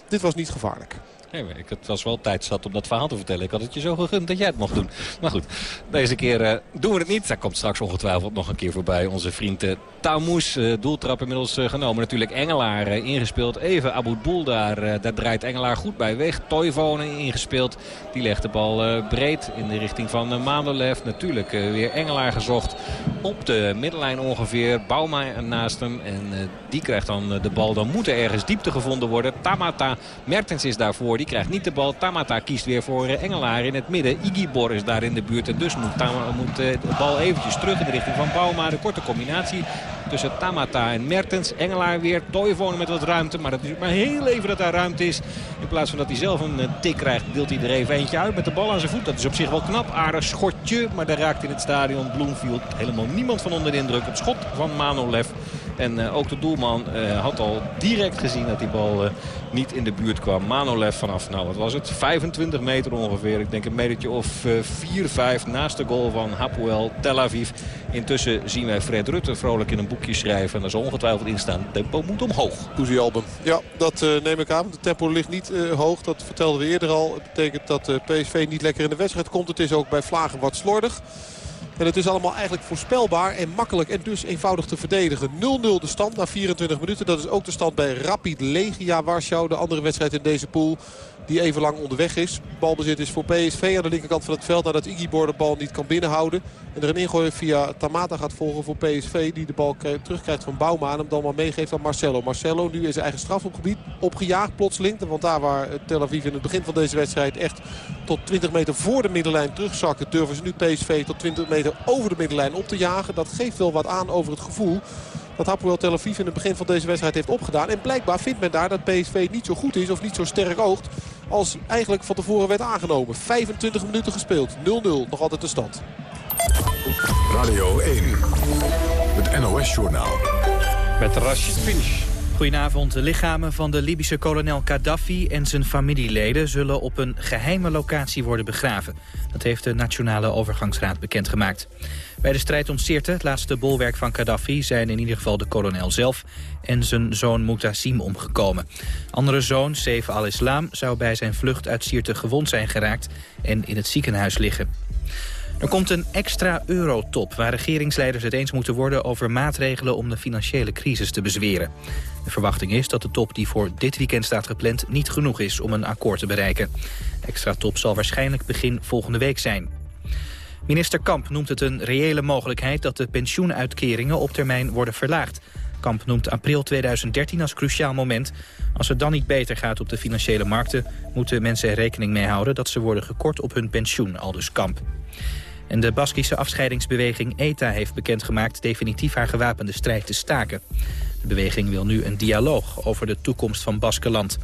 Dit was niet gevaarlijk. Nee, ik, het was wel tijd zat om dat verhaal te vertellen. Ik had het je zo gegund dat jij het mocht doen. Maar goed, deze keer uh, doen we het niet. Daar komt straks ongetwijfeld nog een keer voorbij. Onze vriend uh, Taumous, uh, doeltrap inmiddels genomen. Natuurlijk Engelaar ingespeeld. Even Abu Boel daar. daar draait Engelaar goed bij weg. Toivonen ingespeeld. Die legt de bal breed in de richting van Manolev. Natuurlijk weer Engelaar gezocht. Op de middenlijn ongeveer. Bauma naast hem. En die krijgt dan de bal. Dan moet er ergens diepte gevonden worden. Tamata Mertens is daarvoor. Die krijgt niet de bal. Tamata kiest weer voor Engelaar in het midden. Igibor is daar in de buurt. En dus moet, Tama, moet de bal eventjes terug in de richting van Bauma. De korte combinatie tussen Tamata en Mertens. Engelaar weer. Toivonen met wat ruimte. Maar dat is maar heel even dat daar ruimte is. In plaats van dat hij zelf een tik krijgt, deelt hij er even eentje uit met de bal aan zijn voet. Dat is op zich wel knap. Aardig schotje. Maar daar raakt in het stadion Bloomfield helemaal niemand van onder de indruk. Het schot van Manolev. En uh, ook de doelman uh, had al direct gezien dat die bal uh, niet in de buurt kwam. Manolev vanaf, nou wat was het, 25 meter ongeveer. Ik denk een metertje of 4, 5 naast de goal van Hapoel Tel Aviv. Intussen zien wij Fred Rutte vrolijk in een boekje schrijven. En daar zal ongetwijfeld in staan, tempo moet omhoog. Poesie Album. Ja, dat neem ik aan. De tempo ligt niet hoog, dat vertelden we eerder al. Het betekent dat PSV niet lekker in de wedstrijd komt. Het is ook bij Vlagen wat slordig. En het is allemaal eigenlijk voorspelbaar en makkelijk en dus eenvoudig te verdedigen. 0-0 de stand na 24 minuten. Dat is ook de stand bij Rapid Legia Warschau. De andere wedstrijd in deze pool. Die even lang onderweg is. Balbezit is voor PSV aan de linkerkant van het veld. Nadat Igibor de bal niet kan binnenhouden. En er een ingooi via Tamata gaat volgen voor PSV. Die de bal terugkrijgt van Bouma. En hem dan maar meegeeft aan Marcelo. Marcelo nu in zijn eigen strafopgebied opgejaagd plotseling. Want daar waar Tel Aviv in het begin van deze wedstrijd echt tot 20 meter voor de middenlijn terugzakken. Durven ze nu PSV tot 20 meter over de middenlijn op te jagen. Dat geeft wel wat aan over het gevoel dat Hapoel Tel Aviv in het begin van deze wedstrijd heeft opgedaan. En blijkbaar vindt men daar dat PSV niet zo goed is of niet zo sterk oogt als eigenlijk van tevoren werd aangenomen. 25 minuten gespeeld. 0-0 nog altijd de stand. Radio 1, het NOS-journaal. Met Rashid Finch. Goedenavond. De lichamen van de Libische kolonel Gaddafi en zijn familieleden zullen op een geheime locatie worden begraven. Dat heeft de Nationale Overgangsraad bekendgemaakt. Bij de strijd om Sirte, het laatste bolwerk van Gaddafi, zijn in ieder geval de kolonel zelf en zijn zoon Mutassim omgekomen. Andere zoon, Seif al-Islam, zou bij zijn vlucht uit Sirte gewond zijn geraakt en in het ziekenhuis liggen. Er komt een extra eurotop waar regeringsleiders het eens moeten worden over maatregelen om de financiële crisis te bezweren. De verwachting is dat de top die voor dit weekend staat gepland niet genoeg is om een akkoord te bereiken. Extra top zal waarschijnlijk begin volgende week zijn. Minister Kamp noemt het een reële mogelijkheid dat de pensioenuitkeringen op termijn worden verlaagd. Kamp noemt april 2013 als cruciaal moment. Als het dan niet beter gaat op de financiële markten... moeten mensen er rekening mee houden dat ze worden gekort op hun pensioen, aldus Kamp. En de Baskische afscheidingsbeweging ETA heeft bekendgemaakt... definitief haar gewapende strijd te staken. De beweging wil nu een dialoog over de toekomst van Baskeland.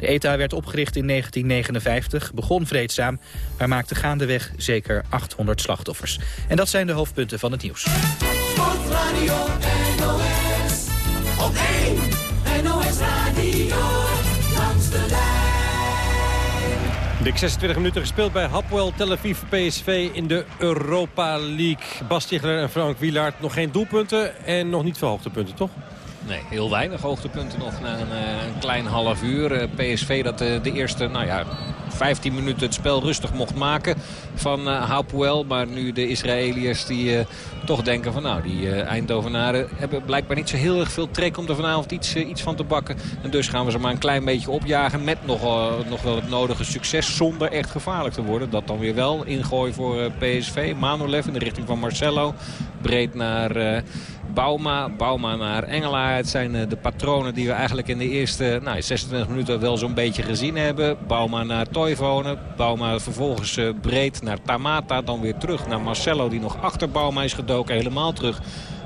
De ETA werd opgericht in 1959, begon vreedzaam... maar maakte gaandeweg zeker 800 slachtoffers. En dat zijn de hoofdpunten van het nieuws. Sportradio NOS, op 1 NOS Radio, langs de lijn. Dik 26 minuten gespeeld bij Hapwell Tel Aviv PSV in de Europa League. Bas Stigler en Frank Wielaert nog geen doelpunten en nog niet veel hoogtepunten, toch? Nee, heel weinig hoogtepunten nog na een, eh, een klein half uur. Eh, PSV dat de, de eerste, nou ja, 15 minuten het spel rustig mocht maken van uh, Hapoel. Maar nu de Israëliërs die toch denken van nou, die uh, Eindhovenaren hebben blijkbaar niet zo heel erg veel trek om er vanavond iets, iets van te bakken. En dus gaan we ze maar een klein beetje opjagen met nog, nog wel het nodige succes zonder echt gevaarlijk te worden. Dat dan weer wel ingooi voor PSV. Manolev in de richting van Marcelo. Breed naar... Bauma, Bauma naar Engelaar. Het zijn de patronen die we eigenlijk in de eerste nou, 26 minuten wel zo'n beetje gezien hebben. Bauma naar Toivonen. Bauma vervolgens breed naar Tamata. Dan weer terug naar Marcelo die nog achter Bauma is gedoken. Helemaal terug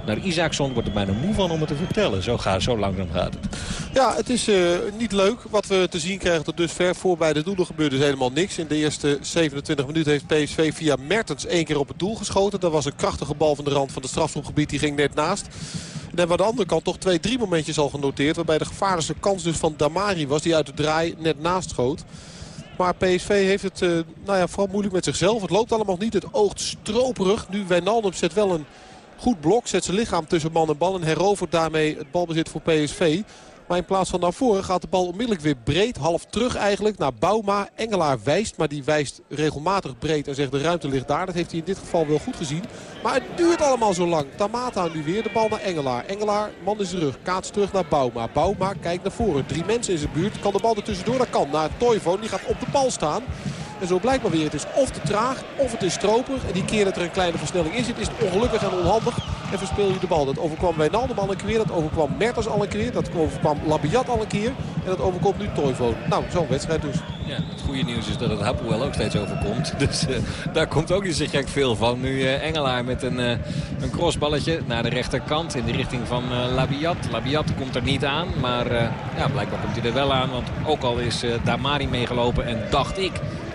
naar Isaacson. Wordt er bijna moe van om het te vertellen. Zo, gaat, zo lang dan gaat het. Ja, het is uh, niet leuk wat we te zien krijgen tot dusver. Voor bij de doelen gebeurde dus helemaal niks. In de eerste 27 minuten heeft PSV via Mertens één keer op het doel geschoten. Dat was een krachtige bal van de rand van het strafschopgebied. Die ging net naast. En hebben we aan de andere kant toch twee, drie momentjes al genoteerd. Waarbij de gevaarlijkste kans dus van Damari was. Die uit de draai net naast schoot. Maar PSV heeft het uh, nou ja, vooral moeilijk met zichzelf. Het loopt allemaal niet. Het oogt stroperig. Nu Wijnaldum zet wel een goed blok. Zet zijn lichaam tussen man en bal. En herovert daarmee het balbezit voor PSV. Maar in plaats van naar voren gaat de bal onmiddellijk weer breed. Half terug eigenlijk naar Bouma. Engelaar wijst, maar die wijst regelmatig breed en zegt de ruimte ligt daar. Dat heeft hij in dit geval wel goed gezien. Maar het duurt allemaal zo lang. Tamata nu weer de bal naar Engelaar. Engelaar, man in zijn rug. Kaats terug naar Bouma. Bouma kijkt naar voren. Drie mensen in zijn buurt. Kan de bal er tussendoor? Dat kan. Naar Toivonen. Die gaat op de bal staan. En zo blijkt maar weer, het is of te traag of het is stroperig. En die keer dat er een kleine versnelling in zit, is het ongelukkig en onhandig. En verspeel je de bal. Dat overkwam Wijnaldum al een keer, dat overkwam Mertens al een keer, dat overkwam Labiat al een keer. En dat overkomt nu Toivonen. Nou, zo'n wedstrijd dus. Ja, het goede nieuws is dat het Hapoel ook steeds overkomt. Dus uh, daar komt ook niet zo gek veel van. Nu uh, Engelaar met een, uh, een crossballetje naar de rechterkant in de richting van Labiat. Labiat komt er niet aan, maar ja, blijkbaar komt hij er wel aan. Want ook al is Damari meegelopen en dacht ik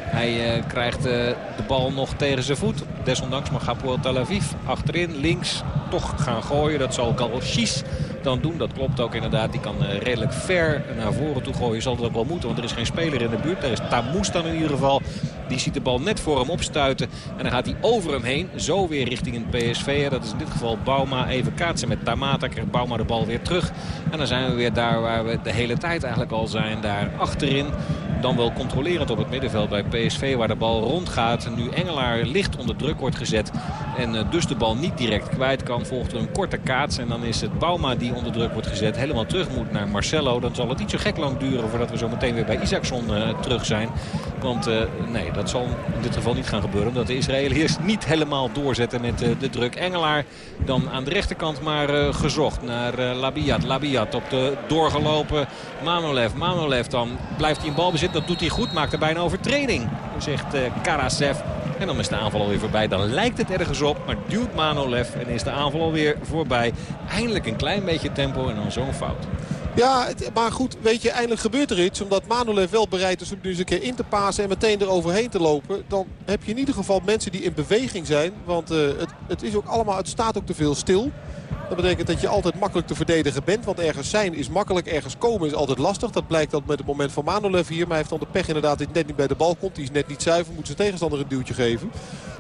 hij uh, krijgt uh, de bal nog tegen zijn voet. Desondanks mag Hapoel Tel Aviv achterin, links, toch gaan gooien. Dat zal Galchis dan doen. Dat klopt ook inderdaad. Die kan uh, redelijk ver naar voren toe gooien. Zal dat ook wel moeten, want er is geen speler in de buurt. Daar is Tamous dan in ieder geval. Die ziet de bal net voor hem opstuiten. En dan gaat hij over hem heen. Zo weer richting het PSV. Dat is in dit geval Bauma. Even kaatsen met Tamata. Krijgt Bauma de bal weer terug. En dan zijn we weer daar waar we de hele tijd eigenlijk al zijn. Daar achterin dan wel controlerend op het middenveld bij PSV waar de bal rondgaat. Nu Engelaar licht onder druk wordt gezet en uh, dus de bal niet direct kwijt kan. Volgt er een korte kaats en dan is het Bauma die onder druk wordt gezet. Helemaal terug moet naar Marcelo. Dan zal het niet zo gek lang duren voordat we zo meteen weer bij Isaacson uh, terug zijn. Want uh, nee, dat zal in dit geval niet gaan gebeuren. Omdat de Israëliërs niet helemaal doorzetten met de druk. Engelaar dan aan de rechterkant maar gezocht naar Labiat. Labiat op de doorgelopen Manolev. Manolev dan blijft hij in balbezit. Dat doet hij goed. Maakt er bijna overtreding. Zegt Karasev. En dan is de aanval alweer voorbij. Dan lijkt het ergens op. Maar duwt Manolev. En is de aanval alweer voorbij. Eindelijk een klein beetje tempo en dan zo'n fout. Ja, maar goed, weet je, eindelijk gebeurt er iets. Omdat Manolev wel bereid is om nu eens een keer in te pasen en meteen eroverheen te lopen. Dan heb je in ieder geval mensen die in beweging zijn. Want uh, het, het, is ook allemaal, het staat ook te veel stil. Dat betekent dat je altijd makkelijk te verdedigen bent. Want ergens zijn is makkelijk, ergens komen is altijd lastig. Dat blijkt dat met het moment van Manolev hier. Maar hij heeft dan de pech inderdaad dat hij net niet bij de bal komt. Die is net niet zuiver, moet zijn tegenstander een duwtje geven.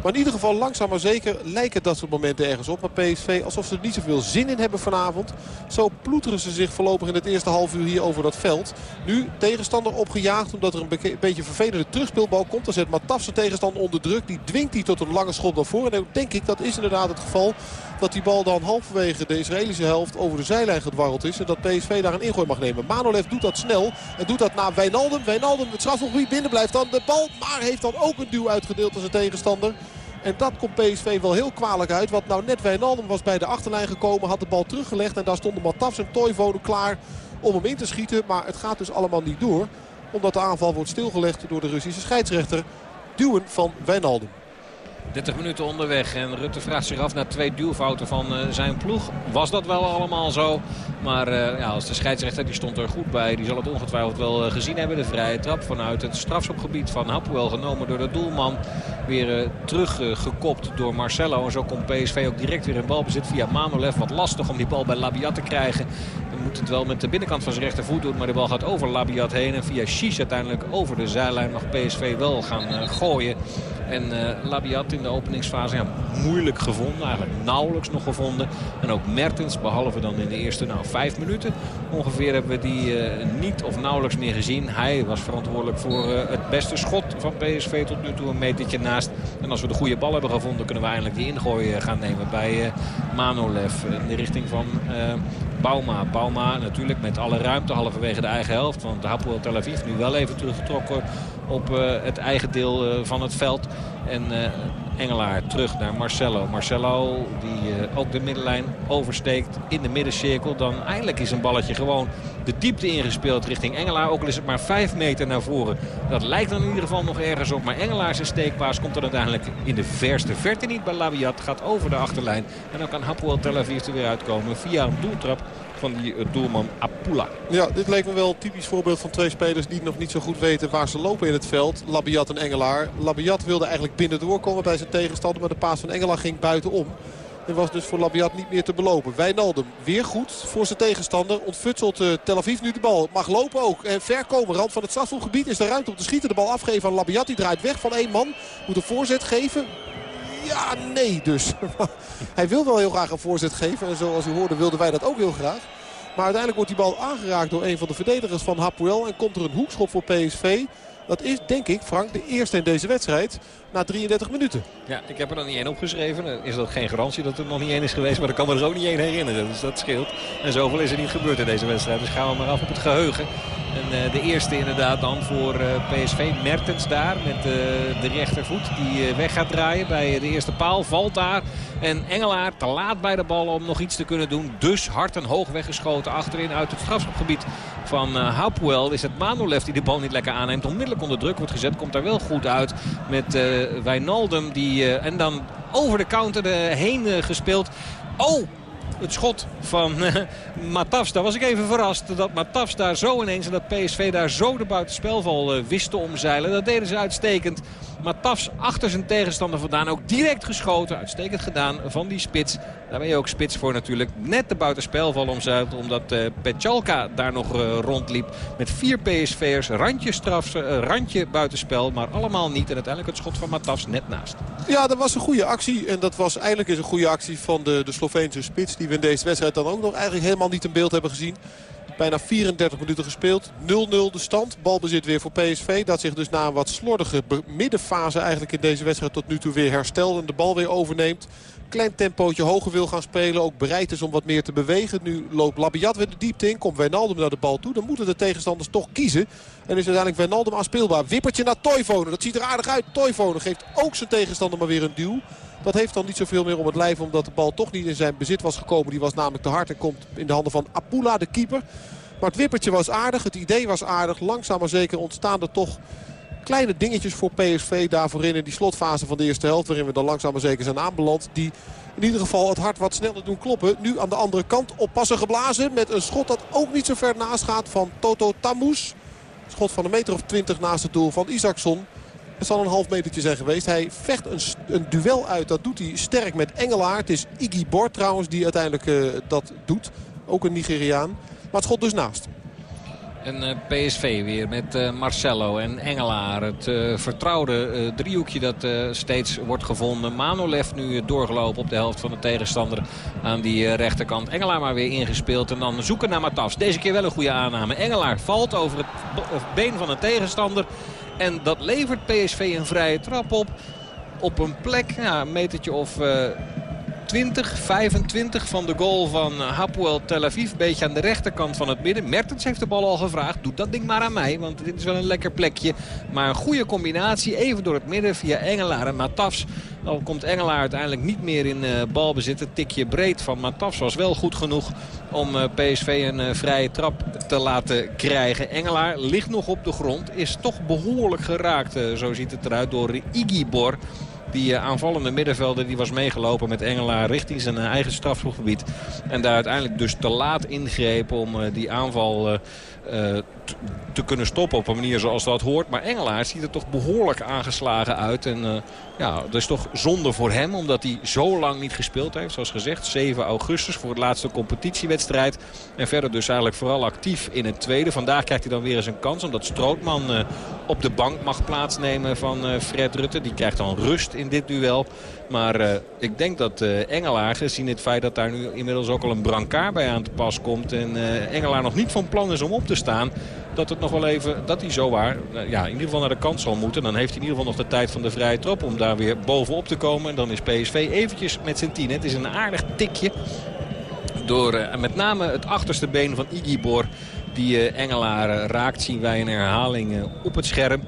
Maar in ieder geval langzaam maar zeker lijken dat soort momenten ergens op. Maar PSV alsof ze er niet zoveel zin in hebben vanavond. Zo ploeteren ze zich voorlopig in het eerste half uur hier over dat veld. Nu tegenstander opgejaagd omdat er een beetje vervelende terugspeelbal komt. Dan zet Mataf zijn tegenstander onder druk. Die dwingt hij tot een lange schot naar voren. En denk ik dat is inderdaad het geval dat die bal dan halverwege de Israëlische helft over de zijlijn gedwarreld is. En dat PSV daar een ingooi mag nemen. Manolev doet dat snel. En doet dat naar Wijnaldum. Wijnaldum het strafgebied binnen blijft dan de bal. Maar heeft dan ook een duw uitgedeeld aan zijn tegenstander. En dat komt PSV wel heel kwalijk uit. Want nou net Wijnaldum was bij de achterlijn gekomen. Had de bal teruggelegd. En daar stonden Matafs en Toivonen klaar om hem in te schieten. Maar het gaat dus allemaal niet door. Omdat de aanval wordt stilgelegd door de Russische scheidsrechter. Duwen van Wijnaldum. 30 minuten onderweg en Rutte vraagt zich af na twee duwfouten van uh, zijn ploeg. Was dat wel allemaal zo? Maar uh, ja, als de scheidsrechter, die stond er goed bij. Die zal het ongetwijfeld wel uh, gezien hebben. De vrije trap vanuit het strafschopgebied van Hapoel genomen door de doelman. Weer teruggekopt door Marcelo. En zo komt PSV ook direct weer in balbezit via Manolev. Wat lastig om die bal bij Labiat te krijgen. Dan moet het wel met de binnenkant van zijn rechtervoet doen. Maar de bal gaat over Labiat heen. En via Shish uiteindelijk over de zijlijn mag PSV wel gaan gooien. En uh, Labiat in de openingsfase ja, moeilijk gevonden. Eigenlijk nauwelijks nog gevonden. En ook Mertens, behalve dan in de eerste nou, vijf minuten ongeveer hebben we die uh, niet of nauwelijks meer gezien. Hij was verantwoordelijk voor uh, het beste schot van PSV tot nu toe een metertje naast. En als we de goede bal hebben gevonden kunnen we eindelijk die ingooi gaan nemen bij Manolev. In de richting van Bauma. Bauma natuurlijk met alle ruimte halverwege de eigen helft. Want Hapoel Tel Aviv nu wel even teruggetrokken op uh, het eigen deel uh, van het veld. En uh, Engelaar terug naar Marcelo. Marcelo die ook de middenlijn oversteekt in de middencirkel. Dan eindelijk is een balletje gewoon de diepte ingespeeld richting Engelaar. Ook al is het maar 5 meter naar voren. Dat lijkt dan in ieder geval nog ergens op. Maar Engelaar zijn steekpaas komt er uiteindelijk in de verste verte niet bij Labiat. Gaat over de achterlijn. En dan kan Hapoel Tel Aviv er weer uitkomen via een doeltrap van die doelman Apula. Ja, dit leek me wel een typisch voorbeeld van twee spelers die nog niet zo goed weten waar ze lopen in het veld. Labiat en Engelaar. Labiat wilde eigenlijk binnen doorkomen bij zijn tegenstander, maar de paas van Engelaar ging buitenom. En was dus voor Labiat niet meer te belopen. Wijnaldum weer goed voor zijn tegenstander. Ontfutselt uh, Tel Aviv nu de bal. Mag lopen ook. En ver komen. Rand van het strafschopgebied is er ruimte om te schieten. De bal afgeven aan Labiat. Die draait weg van één man. Moet een voorzet geven. Ja, nee dus. Hij wil wel heel graag een voorzet geven. En zoals u hoorde wilden wij dat ook heel graag. Maar uiteindelijk wordt die bal aangeraakt door een van de verdedigers van Hapoel. En komt er een hoekschop voor PSV. Dat is denk ik, Frank, de eerste in deze wedstrijd na 33 minuten. Ja, ik heb er dan niet één opgeschreven. Is dat geen garantie dat er nog niet één is geweest. Maar ik kan me er ook niet één herinneren. Dus dat scheelt. En zoveel is er niet gebeurd in deze wedstrijd. Dus gaan we maar af op het geheugen. En uh, de eerste inderdaad dan voor uh, PSV. Mertens daar met uh, de rechtervoet. Die weg gaat draaien bij de eerste paal. Valt daar. En Engelaar te laat bij de bal om nog iets te kunnen doen. Dus hard en hoog weggeschoten achterin uit het strafschopgebied van Hapoel. Is het Manolev die de bal niet lekker aanneemt. Onmiddellijk onder druk wordt gezet. Komt daar wel goed uit met Wijnaldum. Die, en dan over de counter heen gespeeld. Oh, het schot van uh, Matafs. Daar was ik even verrast dat Matafs daar zo ineens en dat PSV daar zo de buitenspelval uh, wist te omzeilen. Dat deden ze uitstekend. Matafs achter zijn tegenstander vandaan ook direct geschoten. Uitstekend gedaan van die spits. Daar ben je ook spits voor natuurlijk. Net de buitenspelval omzeild omdat uh, Petjalka daar nog rondliep. Met vier PSV'ers. Randje straf, randje buitenspel. Maar allemaal niet. En uiteindelijk het schot van Matafs net naast. Ja, dat was een goede actie. En dat was eindelijk eens een goede actie van de, de Sloveense spits. Die we in deze wedstrijd dan ook nog eigenlijk helemaal niet in beeld hebben gezien. Bijna 34 minuten gespeeld. 0-0 de stand. Balbezit weer voor PSV. Dat zich dus na een wat slordige middenfase eigenlijk in deze wedstrijd tot nu toe weer herstelt. En de bal weer overneemt. Klein tempootje hoger wil gaan spelen. Ook bereid is om wat meer te bewegen. Nu loopt Labiat weer de diepte in. Komt Wijnaldum naar de bal toe. Dan moeten de tegenstanders toch kiezen. En is uiteindelijk Wijnaldum aanspeelbaar. Wippertje naar Toivonen. Dat ziet er aardig uit. Toivonen geeft ook zijn tegenstander maar weer een duw. Dat heeft dan niet zoveel meer om het lijf. Omdat de bal toch niet in zijn bezit was gekomen. Die was namelijk te hard en komt in de handen van Apula, de keeper. Maar het wippertje was aardig. Het idee was aardig. Langzaam maar zeker ontstaan er toch kleine dingetjes voor PSV daarvoor in. In die slotfase van de eerste helft. Waarin we dan langzaam maar zeker zijn aanbeland. Die in ieder geval het hart wat sneller doen kloppen. Nu aan de andere kant oppassen geblazen. Met een schot dat ook niet zo ver naast gaat van Toto Tamus. Schot van een meter of twintig naast het doel van Isaacson. Het zal een half metertje zijn geweest. Hij vecht een, een, duel uit. Dat doet hij sterk met Engelaar. Het is Iggy Bord trouwens die uiteindelijk uh, dat doet. Ook een Nigeriaan. Maar het schot dus naast. En uh, PSV weer met uh, Marcelo en Engelaar. Het vertrouwde driehoekje dat steeds wordt gevonden. Manolev nu doorgelopen op de helft van de tegenstander aan die rechterkant. Engelaar maar weer ingespeeld en dan zoeken naar Matas. Deze keer wel een goede aanname. Engelaar valt over het been van een tegenstander. En dat levert PSV een vrije trap op. Op een plek, ja, een metertje of 20, 25 van de goal van Hapoel Tel Aviv. Beetje aan de rechterkant van het midden. Mertens heeft de bal al gevraagd. Doe dat ding maar aan mij, want dit is wel een lekker plekje. Maar een goede combinatie. Even door het midden via Engelaar en Matafs. Dan komt Engelaar uiteindelijk niet meer in uh, balbezit. Het tikje breed van Matafs was wel goed genoeg om uh, PSV een vrije trap te laten krijgen. Engelaar ligt nog op de grond. Is toch behoorlijk geraakt, zo ziet het eruit, door Igibor. Die aanvallende middenvelder die was meegelopen met Engelaar richting zijn eigen strafschopgebied. En daar uiteindelijk dus te laat ingreep om die aanval uh, te kunnen stoppen op een manier zoals dat hoort. Maar Engelaar ziet er toch behoorlijk aangeslagen uit. En uh, ja, dat is toch zonde voor hem. Omdat hij zo lang niet gespeeld heeft. Zoals gezegd, 7 augustus voor het laatste competitiewedstrijd. En verder dus eigenlijk vooral actief in het tweede. Vandaag krijgt hij dan weer eens een kans. Omdat Strootman uh, op de bank mag plaatsnemen van Fred Rutte. Die krijgt dan rust in dit duel. Maar ik denk dat uh, Engelaar, gezien het feit dat daar nu inmiddels ook al een brancard bij aan te pas komt... en Engelaar nog niet van plan is om op te staan... dat het nog wel even, dat hij zowaar ja, in ieder geval naar de kant zal moeten. Dan heeft hij in ieder geval nog de tijd van de vrije trap om daar weer bovenop te komen. En dan is PSV eventjes met zijn tien. Het is een aardig tikje door met name het achterste been van Igibor... die Engelaar raakt, zien wij een herhaling op het scherm.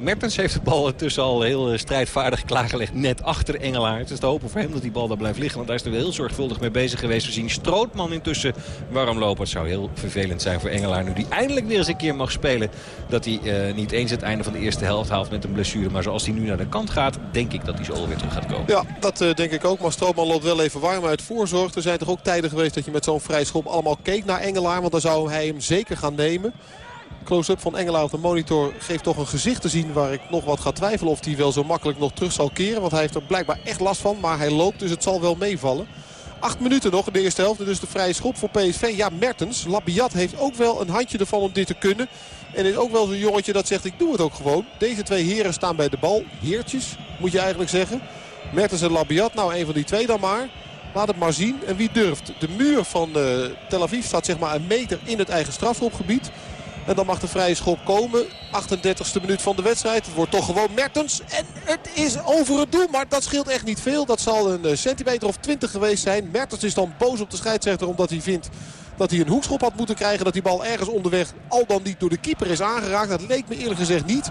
Mertens heeft de bal tussen al heel eh, strijdvaardig klaargelegd. Net achter Engelaar. Het is te hopen voor hem dat die bal daar blijft liggen. Want daar is er wel heel zorgvuldig mee bezig geweest. We zien Strootman intussen warm lopen. Het zou heel vervelend zijn voor Engelaar. Nu die eindelijk weer eens een keer mag spelen. Dat hij uh, niet eens het einde van de eerste helft haalt met een blessure. Maar zoals hij nu naar de kant gaat, denk ik dat hij zo alweer terug gaat komen. Ja, dat uh, denk ik ook. Maar Strootman loopt wel even warm uit voorzorg. Er zijn toch ook tijden geweest dat je met zo'n vrij schop allemaal keek naar Engelaar. Want dan zou hij hem zeker gaan nemen close-up van Engelaar op de monitor geeft toch een gezicht te zien... waar ik nog wat ga twijfelen of hij wel zo makkelijk nog terug zal keren. Want hij heeft er blijkbaar echt last van, maar hij loopt, dus het zal wel meevallen. Acht minuten nog in de eerste helft. Dus de vrije schop voor PSV. Ja, Mertens, Labiat heeft ook wel een handje ervan om dit te kunnen. En is ook wel zo'n jongetje dat zegt, ik doe het ook gewoon. Deze twee heren staan bij de bal. Heertjes, moet je eigenlijk zeggen. Mertens en Labiat, nou een van die twee dan maar. Laat het maar zien. En wie durft? De muur van uh, Tel Aviv staat zeg maar een meter in het eigen strafschopgebied. En dan mag de vrije schop komen. 38e minuut van de wedstrijd. Het wordt toch gewoon Mertens. En het is over het doel. Maar dat scheelt echt niet veel. Dat zal een eh, centimeter of 20 geweest zijn. Mertens is dan boos op de scheidsrechter omdat hij vindt dat hij een hoekschop had moeten krijgen. Dat die bal ergens onderweg al dan niet door de keeper is aangeraakt. Dat leek me eerlijk gezegd niet.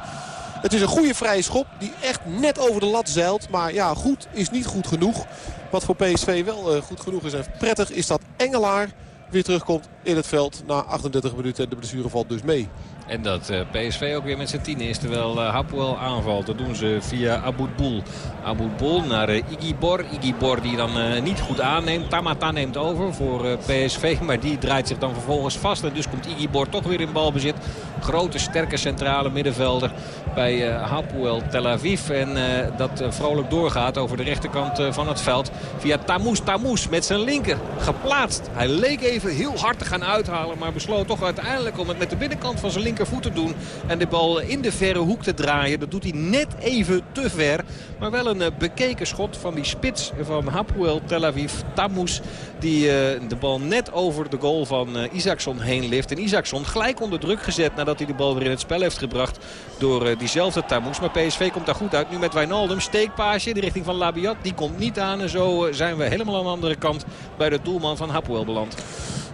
Het is een goede vrije schop die echt net over de lat zeilt. Maar ja, goed is niet goed genoeg. Wat voor PSV wel uh, goed genoeg is en prettig is dat Engelaar weer terugkomt in het veld na 38 minuten. En de blessure valt dus mee. En dat uh, PSV ook weer met zijn tien is. Terwijl uh, Hapoel aanvalt. Dat doen ze via Aboudboul. Aboudboul naar uh, Igibor. Igibor die dan niet goed aanneemt. Tamata neemt over voor PSV. Maar die draait zich dan vervolgens vast. En dus komt Igibor toch weer in balbezit. Grote, sterke centrale middenvelder bij Hapoel Tel Aviv. En dat vrolijk doorgaat over de rechterkant van het veld. Via Tamous. Tamous met zijn linker geplaatst. Hij leek even heel hard te gaan uithalen. Maar besloot toch uiteindelijk om het met de binnenkant van zijn linker linkervoet te doen. En de bal in de verre hoek te draaien. Dat doet hij net even te ver. Maar wel een bekeken schot van die spits van Hapoel Tel Aviv. Tamous die de bal net over de goal van Isaacson heen lift. En Isaacson gelijk onder druk gezet nadat hij de bal weer in het spel heeft gebracht. Door diezelfde Tamous. Maar PSV komt daar goed uit. Nu met Wijnaldum. Steekpaasje in de richting van Labiat. Die komt niet aan. En zo zijn we helemaal aan de andere kant bij de doelman van Hapoel beland.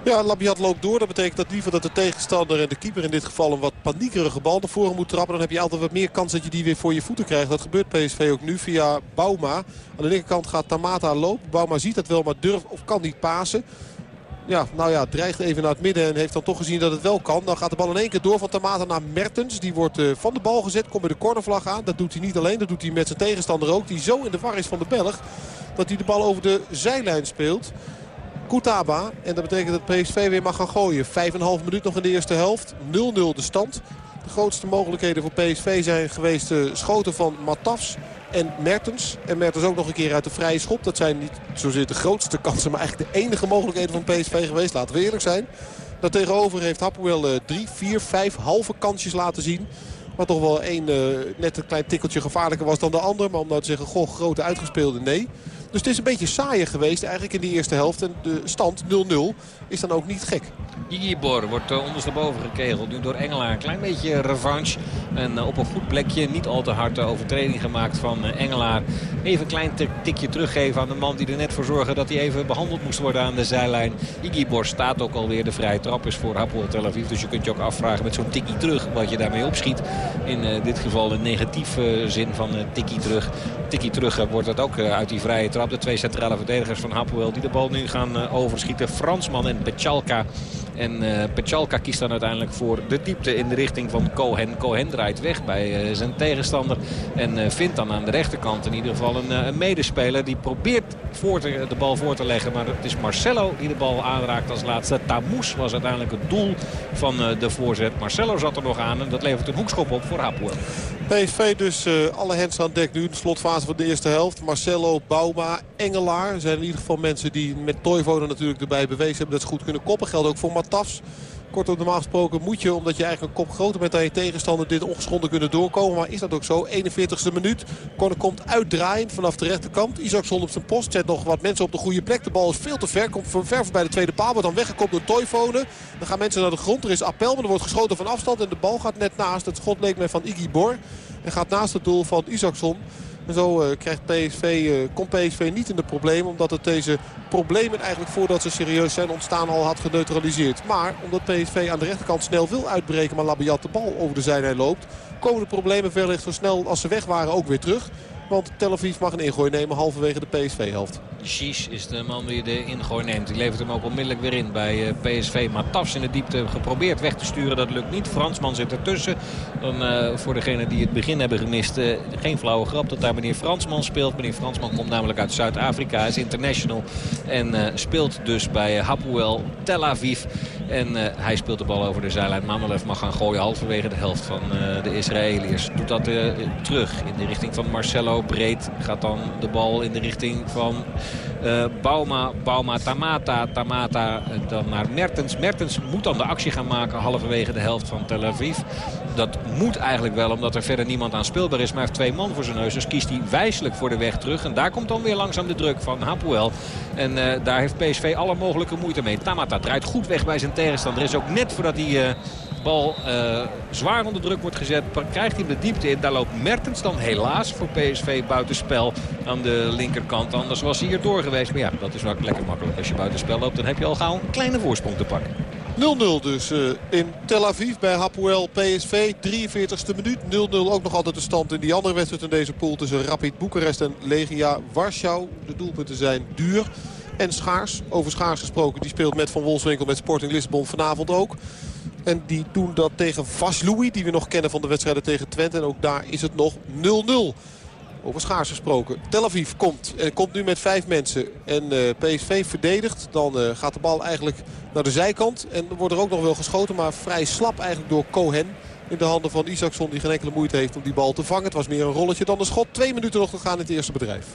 Ja, Labiat loopt door. Dat betekent dat liever dat de tegenstander en de keeper in dit geval een wat paniekerige bal naar voren moet trappen. Dan heb je altijd wat meer kans dat je die weer voor je voeten krijgt. Dat gebeurt PSV ook nu via Bauma. Aan de linkerkant gaat Tamata lopen. Bauma ziet dat wel, maar durft of kan niet pasen. Ja, nou ja, dreigt even naar het midden en heeft dan toch gezien dat het wel kan. Dan gaat de bal in één keer door van Tamata naar Mertens. Die wordt uh, van de bal gezet, komt bij de cornervlag aan. Dat doet hij niet alleen, dat doet hij met zijn tegenstander ook. Die zo in de war is van de Belg dat hij de bal over de zijlijn speelt. Koutaba. En dat betekent dat PSV weer mag gaan gooien. 5,5 minuut nog in de eerste helft. 0-0 de stand. De grootste mogelijkheden voor PSV zijn geweest de schoten van Matafs en Mertens. En Mertens ook nog een keer uit de vrije schop. Dat zijn niet zozeer de grootste kansen, maar eigenlijk de enige mogelijkheden van PSV geweest. Laten we eerlijk zijn. Daartegenover heeft Hapoel uh, drie, vier, vijf halve kansjes laten zien. Maar toch wel één uh, net een klein tikkeltje gevaarlijker was dan de ander. Maar om nou te zeggen, goh, grote uitgespeelde, nee. Dus het is een beetje saaier geweest eigenlijk in die eerste helft. En de stand 0-0 is dan ook niet gek. Igibor wordt uh, ondersteboven gekegeld. Nu door Engelaar een klein beetje revanche. En uh, op een goed plekje. Niet al te hard de overtreding gemaakt van Engelaar. Even een klein tikje teruggeven aan de man die er net voor zorgde dat hij even behandeld moest worden aan de zijlijn. Igibor staat ook alweer. De vrije trap is voor Hapoel Tel Aviv. Dus je kunt je ook afvragen met zo'n tikkie terug wat je daarmee opschiet. In dit geval een negatieve zin van tikkie terug. Tikkie terug wordt dat ook uit die vrije trap. De twee centrale verdedigers van Hapoel die de bal nu gaan overschieten. Fransman en Pechalka. En uh, kiest dan uiteindelijk voor de diepte in de richting van Cohen. Cohen draait weg bij uh, zijn tegenstander. En uh, vindt dan aan de rechterkant in ieder geval een, medespeler. Die probeert voor de bal voor te leggen. Maar het is Marcelo die de bal aanraakt als laatste. Tamous was uiteindelijk het doel van de voorzet. Marcelo zat er nog aan en dat levert een hoekschop op voor Hapoel. PSV dus alle hens aan dek nu. De slotfase van de eerste helft. Marcelo, Bauma, Engelaar. zijn in ieder geval mensen die met Toivonen natuurlijk erbij bewezen hebben dat ze goed kunnen koppen. Geldt ook voor Matas. Kortom, normaal gesproken moet je, omdat je eigenlijk een kop groter bent dan je tegenstander, dit ongeschonden kunnen doorkomen. Maar is dat ook zo? 41ste minuut. Corner komt uitdraaiend vanaf de rechterkant. Isaacson op zijn post zet nog wat mensen op de goede plek. De bal is veel te ver. Komt ver voorbij de tweede paal. Wordt dan weggekomen door Toivonen. Dan gaan mensen naar de grond. Er is appel, maar er wordt geschoten van afstand. En de bal gaat net naast. Het schot leek mij van Iggy Bor. En gaat naast het doel van Isaacson. Zo uh, krijgt PSV, uh, komt PSV niet in de problemen. Omdat het deze problemen eigenlijk voordat ze serieus zijn ontstaan al had geneutraliseerd. Maar omdat PSV aan de rechterkant snel wil uitbreken. Maar Labiat de bal over de zijlijn loopt. Komen de problemen wellicht zo snel als ze weg waren ook weer terug. Want Tel Aviv mag een ingooi nemen halverwege de PSV-helft. Shish is de man die de ingooi neemt. Die levert hem ook onmiddellijk weer in bij eh, PSV. Maar Tafs in de diepte geprobeerd weg te sturen. Dat lukt niet. Fransman zit ertussen. Uh, voor degenen die het begin hebben gemist. Uh, geen flauwe grap dat daar meneer Fransman speelt. Meneer Fransman komt namelijk uit Zuid-Afrika. Is international. En speelt dus bij Hapoel Tel Aviv. En hij speelt de bal over de zijlijn. Manolev mag gaan gooien halverwege de helft van de Israëliërs. Doet dat terug in de richting van Marcelo. Breed gaat dan de bal in de richting van... Bauma, Bauma, Tamata, Tamata dan naar Mertens. Mertens moet dan de actie gaan maken halverwege de helft van Tel Aviv. Dat moet eigenlijk wel omdat er verder niemand aan speelbaar is. Maar heeft twee man voor zijn neus. Dus kiest hij wijselijk voor de weg terug. En daar komt dan weer langzaam de druk van Hapoel. En uh, daar heeft PSV alle mogelijke moeite mee. Tamata draait goed weg bij zijn tegenstander. Is ook net voordat hij bal uh, zwaar onder druk wordt gezet. Krijgt hij de diepte in. Daar loopt Mertens dan helaas voor PSV buitenspel aan de linkerkant. Anders was hij hier door geweest. Maar ja, dat is wel lekker makkelijk. Als je buitenspel loopt, dan heb je al gauw een kleine voorsprong te pakken. 0-0 dus uh, in Tel Aviv bij Hapoel PSV. 43ste minuut. 0-0 ook nog altijd de stand in die andere wedstrijd in deze pool tussen Rapid Boekarest en Legia Warschau. De doelpunten zijn duur en schaars. Over schaars gesproken, die speelt met Van Wolfswinkel met Sporting Lissabon vanavond ook. En die doen dat tegen Vaslui, die we nog kennen van de wedstrijden tegen Twente. En ook daar is het nog 0-0. Over schaars gesproken. Tel Aviv komt. En komt nu met vijf mensen. En uh, PSV verdedigt. Dan uh, gaat de bal eigenlijk naar de zijkant. En wordt er ook nog wel geschoten. Maar vrij slap eigenlijk door Cohen. In de handen van Isaacson die geen enkele moeite heeft om die bal te vangen. Het was meer een rolletje dan een schot. Twee minuten nog te gaan in het eerste bedrijf.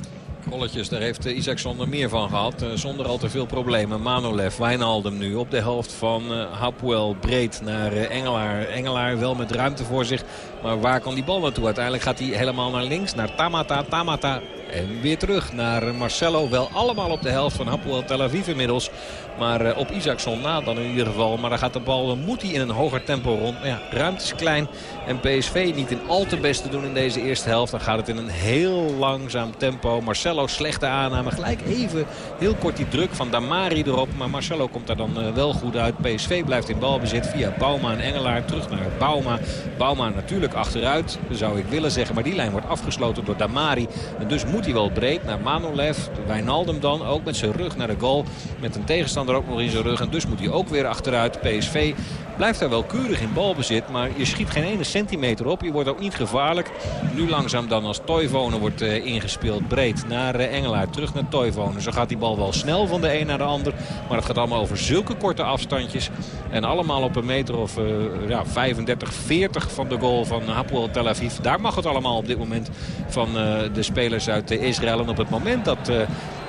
Rolletjes, daar heeft Isaacson er meer van gehad. zonder al te veel problemen. Manolev, Wijnaldum nu op de helft van Hapwell. Breed naar Engelaar. Engelaar wel met ruimte voor zich. Maar waar kan die bal naartoe? Uiteindelijk gaat hij helemaal naar links. Naar Tamata. Tamata en weer terug naar Marcelo. Wel allemaal op de helft van Hapoel Tel Aviv inmiddels. Maar uh, op Isaacson na dan in ieder geval. Maar dan gaat de bal, moet hij in een hoger tempo rond. Maar ja, ruimte is klein. En PSV niet in al te best te doen in deze eerste helft. Dan gaat het in een heel langzaam tempo. Marcelo slechte aanname. Gelijk even heel kort die druk van Damari erop. Maar Marcelo komt daar dan uh, wel goed uit. PSV blijft in balbezit via Bauma en Engelaar. Terug naar Bauma. Bauma natuurlijk achteruit, zou ik willen zeggen. Maar die lijn wordt afgesloten door Damari. En dus moet hij wel breed naar Manolev. Wijnaldum dan ook met zijn rug naar de goal. Met een tegenstander ook nog in zijn rug. En dus moet hij ook weer achteruit. PSV blijft daar wel keurig in balbezit. Maar je schiet geen ene centimeter op. Je wordt ook niet gevaarlijk. Nu langzaam dan als Toivonen wordt uh, ingespeeld. Breed naar uh, Engelaar. Terug naar Toivonen. Zo gaat die bal wel snel van de een naar de ander. Maar het gaat allemaal over zulke korte afstandjes. En allemaal op een meter of uh, ja, 35, 40 van de goal van Hapoel Tel Aviv. Daar mag het allemaal op dit moment van de spelers uit Israël. En op het moment dat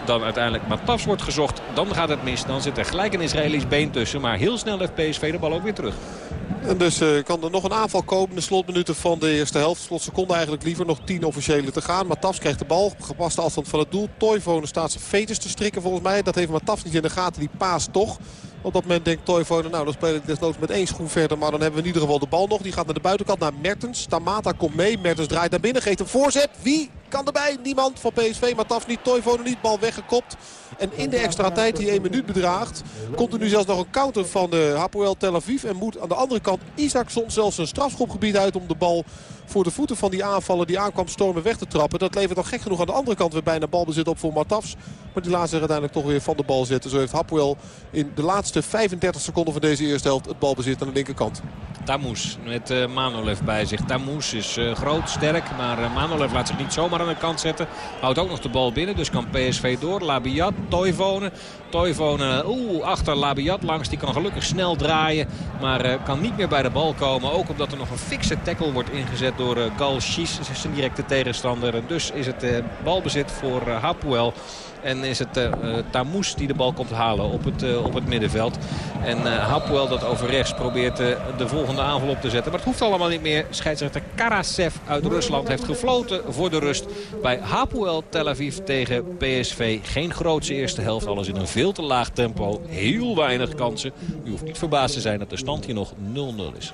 dan uiteindelijk Matafs wordt gezocht, dan gaat het mis. Dan zit er gelijk een Israëlisch been tussen. Maar heel snel heeft PSV de bal ook weer terug. En dus uh, kan er nog een aanval komen de slotminuten van de eerste helft. Slotseconde eigenlijk liever. Nog tien officiële te gaan. Matafs krijgt de bal. Gepaste afstand van het doel. Toivonen staat zijn fetus te strikken volgens mij. Dat heeft Matafs niet in de gaten. Die paas toch. Op dat moment denkt Toivonen, nou dan speel ik desnoods met één schoen verder. Maar dan hebben we in ieder geval de bal nog. Die gaat naar de buitenkant, naar Mertens. Tamata komt mee. Mertens draait naar binnen, geeft een voorzet. Wie kan erbij? Niemand van PSV. Maar Taf niet, Toivonen niet. Bal weggekopt. En in de extra tijd die één minuut bedraagt... komt er nu zelfs nog een counter van de Hapoel Tel Aviv. En moet aan de andere kant Isaacson zelfs een strafschopgebied uit om de bal voor de voeten van die aanvaller die aankwam stormen weg te trappen. Dat levert dan gek genoeg aan de andere kant weer bijna balbezit op voor Matafs. Maar die laat zich uiteindelijk toch weer van de bal zetten. Zo heeft Hapoel in de laatste 35 seconden van deze eerste helft het balbezit aan de linkerkant. Tamous met uh, Manolev bij zich. Tamous is uh, groot, sterk, maar uh, Manolev laat zich niet zomaar aan de kant zetten. Houdt ook nog de bal binnen, dus kan PSV door. Labiat, Toivonen. Toivonen, oeh, achter Labiat langs. Die kan gelukkig snel draaien, maar kan niet meer bij de bal komen. Ook omdat er nog een fikse tackle wordt ingezet door uh, Gal Schies, zijn directe tegenstander. En dus is het balbezit voor Hapoel. En is het uh, Tamous die de bal komt halen op het, op het middenveld. En uh, Hapoel dat over rechts probeert de volgende aanval op te zetten. Maar het hoeft allemaal niet meer. Scheidsrechter Karasev uit Rusland heeft gefloten voor de rust. Bij Hapoel Tel Aviv tegen PSV. Geen grootse eerste helft. Alles in een veel te laag tempo. Heel weinig kansen. U hoeft niet verbaasd te zijn dat de stand hier nog 0-0 is.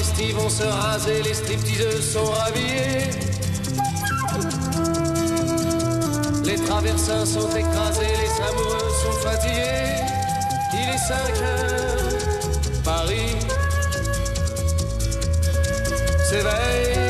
Les travestis vont se raser, les stripteaseuses sont rhabillées. Les traversins sont écrasés, les amoureux sont fatigués. Il est 5 heures, Paris s'éveille.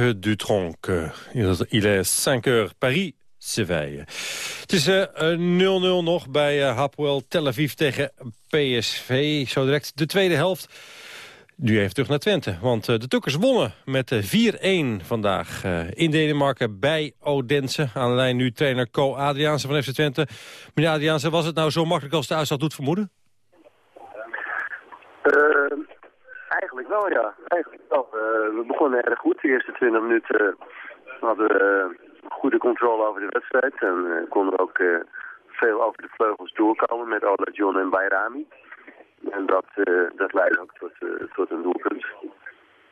Dutronc, il est 5 heures, Paris s'éveille. Het is 0-0 uh, nog bij uh, Hapoel Tel Aviv tegen PSV. Zo direct de tweede helft. Nu even terug naar Twente, want uh, de Tukkers wonnen met 4-1 vandaag in Denemarken bij Odense. Aan de lijn nu trainer Co Adriaanse van FC Twente. Meneer Adriaanse, was het nou zo makkelijk als de uitslag doet vermoeden? Eigenlijk wel, ja. Eigenlijk wel. we begonnen erg goed. De eerste 20 minuten hadden we goede controle over de wedstrijd. En uh, konden ook veel over de vleugels doorkomen met Ola John en Bayrami. En dat, dat leidde ook tot, tot een doelpunt.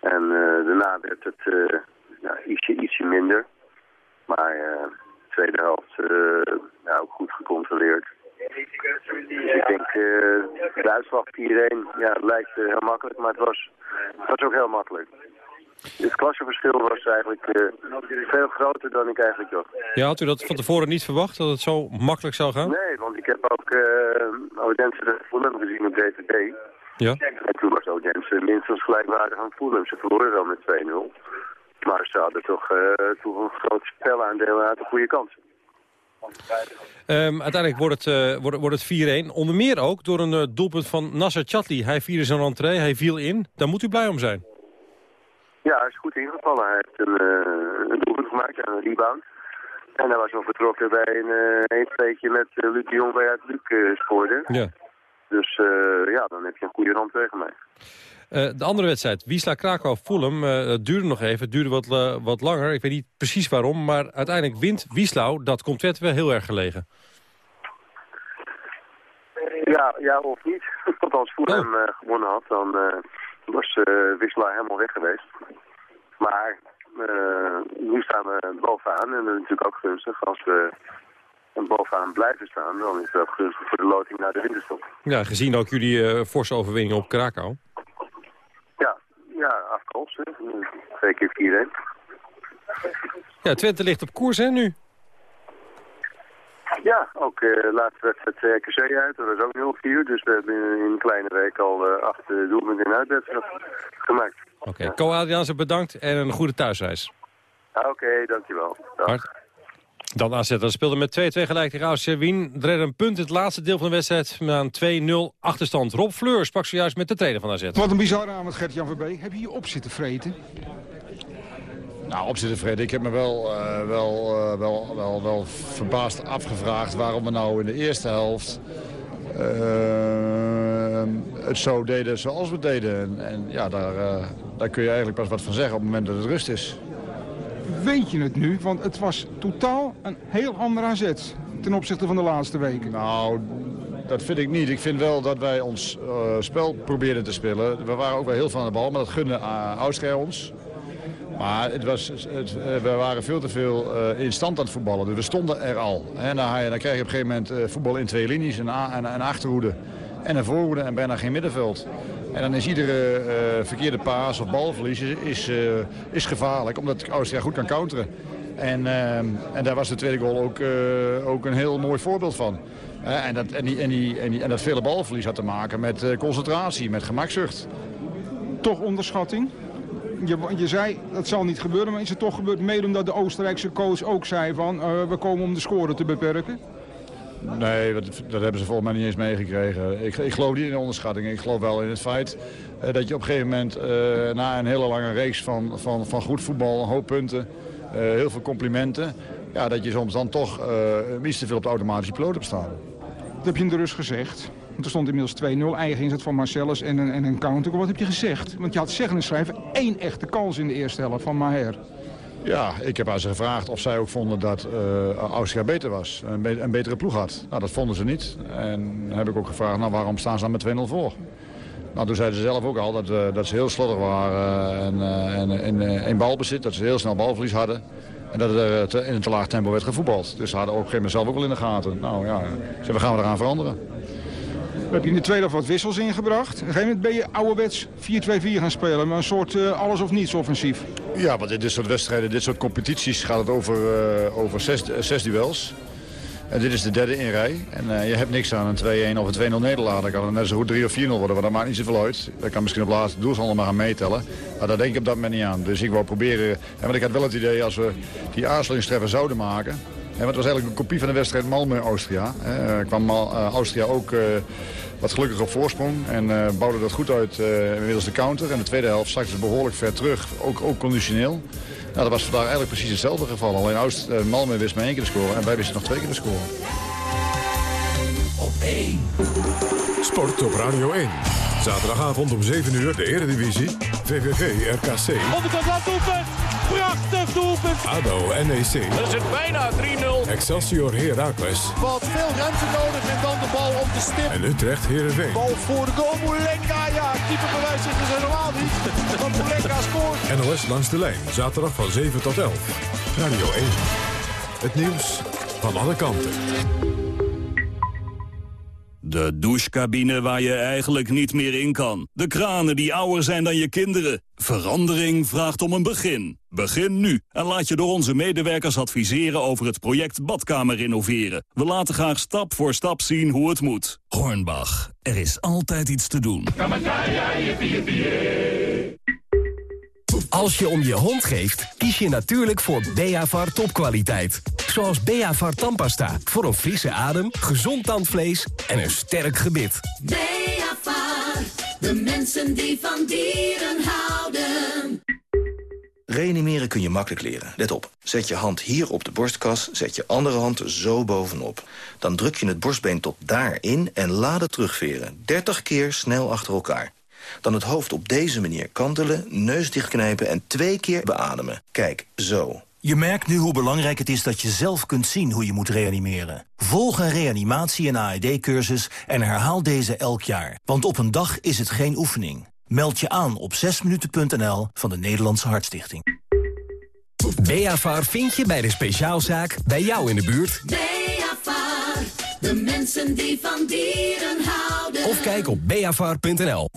En daarna werd het ja, ietsje, ietsje minder. Maar de tweede helft ook goed gecontroleerd. Dus ik denk, de uitslag 4-1, ja, lijkt heel makkelijk, maar het was, het was ook heel makkelijk. Het klassenverschil was eigenlijk uh, veel groter dan ik eigenlijk dacht. Ja, had u dat van tevoren niet verwacht, dat het zo makkelijk zou gaan? Nee, want ik heb ook uh, Odense de Fulham gezien op DVD. Ja. En toen was Odense minstens gelijkwaardig aan Fulham. Ze verloren wel met 2-0. Maar ze hadden toch, uh, toch een groot spelaandeel en hadden goede kansen. Um, uiteindelijk wordt het, uh, wordt, wordt het 4-1. Onder meer ook door een uh, doelpunt van Nasser Chatli. Hij vierde zijn rentree, hij viel in. Daar moet u blij om zijn. Ja, hij is goed ingevallen. Hij heeft een, uh, een doelpunt gemaakt en een rebound. En hij was al vertrokken bij een uh, met Luc de Jong bij uit Luc scoorde. Ja. Dus ja, dan heb je een goede rand tegen mij. de andere wedstrijd, Wiesla Krakau-Fulham, duurde nog even. Het duurde wat, wat langer. Ik weet niet precies waarom. Maar uiteindelijk wint Wieslau. Dat komt wel heel erg gelegen. Ja, ja of niet. Want als Fulham oh. gewonnen had, dan was Wiesla helemaal weg geweest. Maar nu staan we bovenaan en dat is natuurlijk ook gunstig. Als we bovenaan blijven staan, dan is ook gunstig voor de loting naar de winterstop. Ja, gezien ook jullie uh, forse overwinning op Krakau. Ja, ja afkomst. Twee keer 4-1. Ja, Twente ligt op koers hè nu? Ja, ook uh, laatste wedstrijd RKC uit. Dat was ook 0-4. Dus we hebben in een kleine week al uh, acht doelpunten in uitwedstrijd gemaakt. Oké, okay. Co Adriaanse bedankt en een goede thuisreis. Oké, okay, dankjewel. Dag. Dan AZ, dat speelde met 2-2 gelijk tegen AZ Wien. Redde een punt in het laatste deel van de wedstrijd na een 2-0 achterstand. Rob Fleur sprak zojuist met de trainer van AZ. Wat een bizarre avond, Gert-Jan Verbeek. Heb je hier op zitten vreten? Nou, op zitten vreten. Ik heb me wel, uh, wel, uh, wel, wel, wel verbaasd afgevraagd waarom we nou in de eerste helft... Uh, het zo deden zoals we deden. En, en ja, daar, daar kun je eigenlijk pas wat van zeggen op het moment dat het rust is. Weet je het nu? Want het was totaal een heel ander AZ ten opzichte van de laatste weken. Nou, dat vind ik niet. Ik vind wel dat wij ons uh, spel probeerden te spelen. We waren ook wel heel van de bal, maar dat gunde uh, Austria ons. Maar het was, het, we waren veel te veel in stand aan het voetballen. Dus we stonden er al. En dan, dan krijg je op een gegeven moment voetbal in twee linies. Een, een, een achterhoede en een voorhoede en bijna geen middenveld. En dan is iedere uh, verkeerde paas of balverlies is, uh, is gevaarlijk, omdat Austria goed kan counteren. En, uh, en daar was de tweede goal ook, ook een heel mooi voorbeeld van. en, dat, en, die, en, die, en, die, en dat vele balverlies had te maken met concentratie, met gemakzucht. Toch onderschatting? Je, je zei, dat zal niet gebeuren, maar is het toch gebeurd mede omdat de Oostenrijkse coach ook zei van... we komen om de score te beperken? Nee, dat, dat, hebben ze volgens mij niet eens meegekregen. Ik, ik geloof niet in de onderschatting. Ik geloof wel in het feit uh, dat je op een gegeven moment... Uh, na een hele lange reeks van, van, van goed voetbal, een hoop punten... Uh, heel veel complimenten... Ja, dat je soms dan toch iets te veel op de automatische piloot hebt staan. Dat heb je in de rust gezegd. Want er stond inmiddels 2-0. Eigen inzet van Marcellus en een, en een counter. Wat heb je gezegd? Want je had zeggen en schrijven één echte kans in de eerste helft van Maher. Ja, ik heb aan ze gevraagd of zij ook vonden dat uh, Austria beter was. Een, een, betere ploeg had. Nou, dat vonden ze niet. En heb ik ook gevraagd, nou, waarom staan ze dan met 2-0 voor? Nou, toen zeiden ze zelf ook al dat, dat ze heel slordig waren en, uh, en in, in balbezit. Dat ze heel snel balverlies hadden. En dat er in een te laag tempo werd gevoetbald. Dus ze hadden ook op een gegeven zelf ook wel in de gaten. Nou ja, ze, we gaan we eraan veranderen. We hebben in de tweede helft wat wissels ingebracht. Op een gegeven moment ben je ouderwets 4-2-4 gaan spelen. Maar een soort uh, alles of niets offensief. Ja, want in dit soort wedstrijden, dit soort competities gaat het over, uh, over zes, zes duels. En dit is de derde in rij. En uh, je hebt niks aan een 2-1 of een 2-0 nederlaag. Dan kan het net zo goed 3 of 4-0 worden, maar dat maakt niet zoveel uit. Dat kan misschien op laatste doelsaldo maar gaan meetellen. Maar daar denk ik op dat moment niet aan. Dus ik wou proberen... En want ik had wel het idee, als we die aansluitingstreffer zouden maken... Het was eigenlijk een kopie van de wedstrijd Malmö-Austria. Er kwam Austria ook wat gelukkig op voorsprong. En uh, bouwde dat goed uit uh, inmiddels de counter. En de tweede helft zakte ze behoorlijk ver terug, ook, ook conditioneel. Nou, dat was vandaag eigenlijk precies hetzelfde geval. Alleen Oost, uh, Malmö wist maar één keer te scoren en wij wisten nog twee keer te scoren. Op 1. Sport op Radio 1. Zaterdagavond om 7 uur de Eredivisie. VVV RKC. Onderkant laat doelpunt. Prachtig doelpunt. ADO NEC. Dat is het bijna 3-0. Excelsior Heracles. Wat veel ruimte nodig en dan de bal op de stip. En Utrecht Heerenveen. Bal voor de goal. Moulenka, ja. Keeper bewijst zich dus helemaal niet. Want Moulenka scoort. NOS langs de lijn. Zaterdag van 7 tot 11. Radio 1. Het nieuws van alle kanten. De douchecabine waar je eigenlijk niet meer in kan. De kranen die ouder zijn dan je kinderen. Verandering vraagt om een begin. Begin nu en laat je door onze medewerkers adviseren over het project Badkamer renoveren. We laten graag stap voor stap zien hoe het moet. Hornbach, er is altijd iets te doen. Als je om je hond geeft, kies je natuurlijk voor Beavar topkwaliteit. Zoals Beavar tandpasta, voor een frisse adem, gezond tandvlees en een sterk gebit. Beavar, de mensen die van dieren houden. Reanimeren kun je makkelijk leren. Let op. Zet je hand hier op de borstkas, zet je andere hand zo bovenop. Dan druk je het borstbeen tot daarin en laat het terugveren. 30 keer snel achter elkaar. Dan het hoofd op deze manier kantelen, neus dichtknijpen en twee keer beademen. Kijk, zo. Je merkt nu hoe belangrijk het is dat je zelf kunt zien hoe je moet reanimeren. Volg een reanimatie- en AED-cursus en herhaal deze elk jaar. Want op een dag is het geen oefening. Meld je aan op 6minuten.nl van de Nederlandse Hartstichting. Beavar vind je bij de speciaalzaak bij jou in de buurt. Beavar, de mensen die van dieren houden. Of kijk op beavar.nl.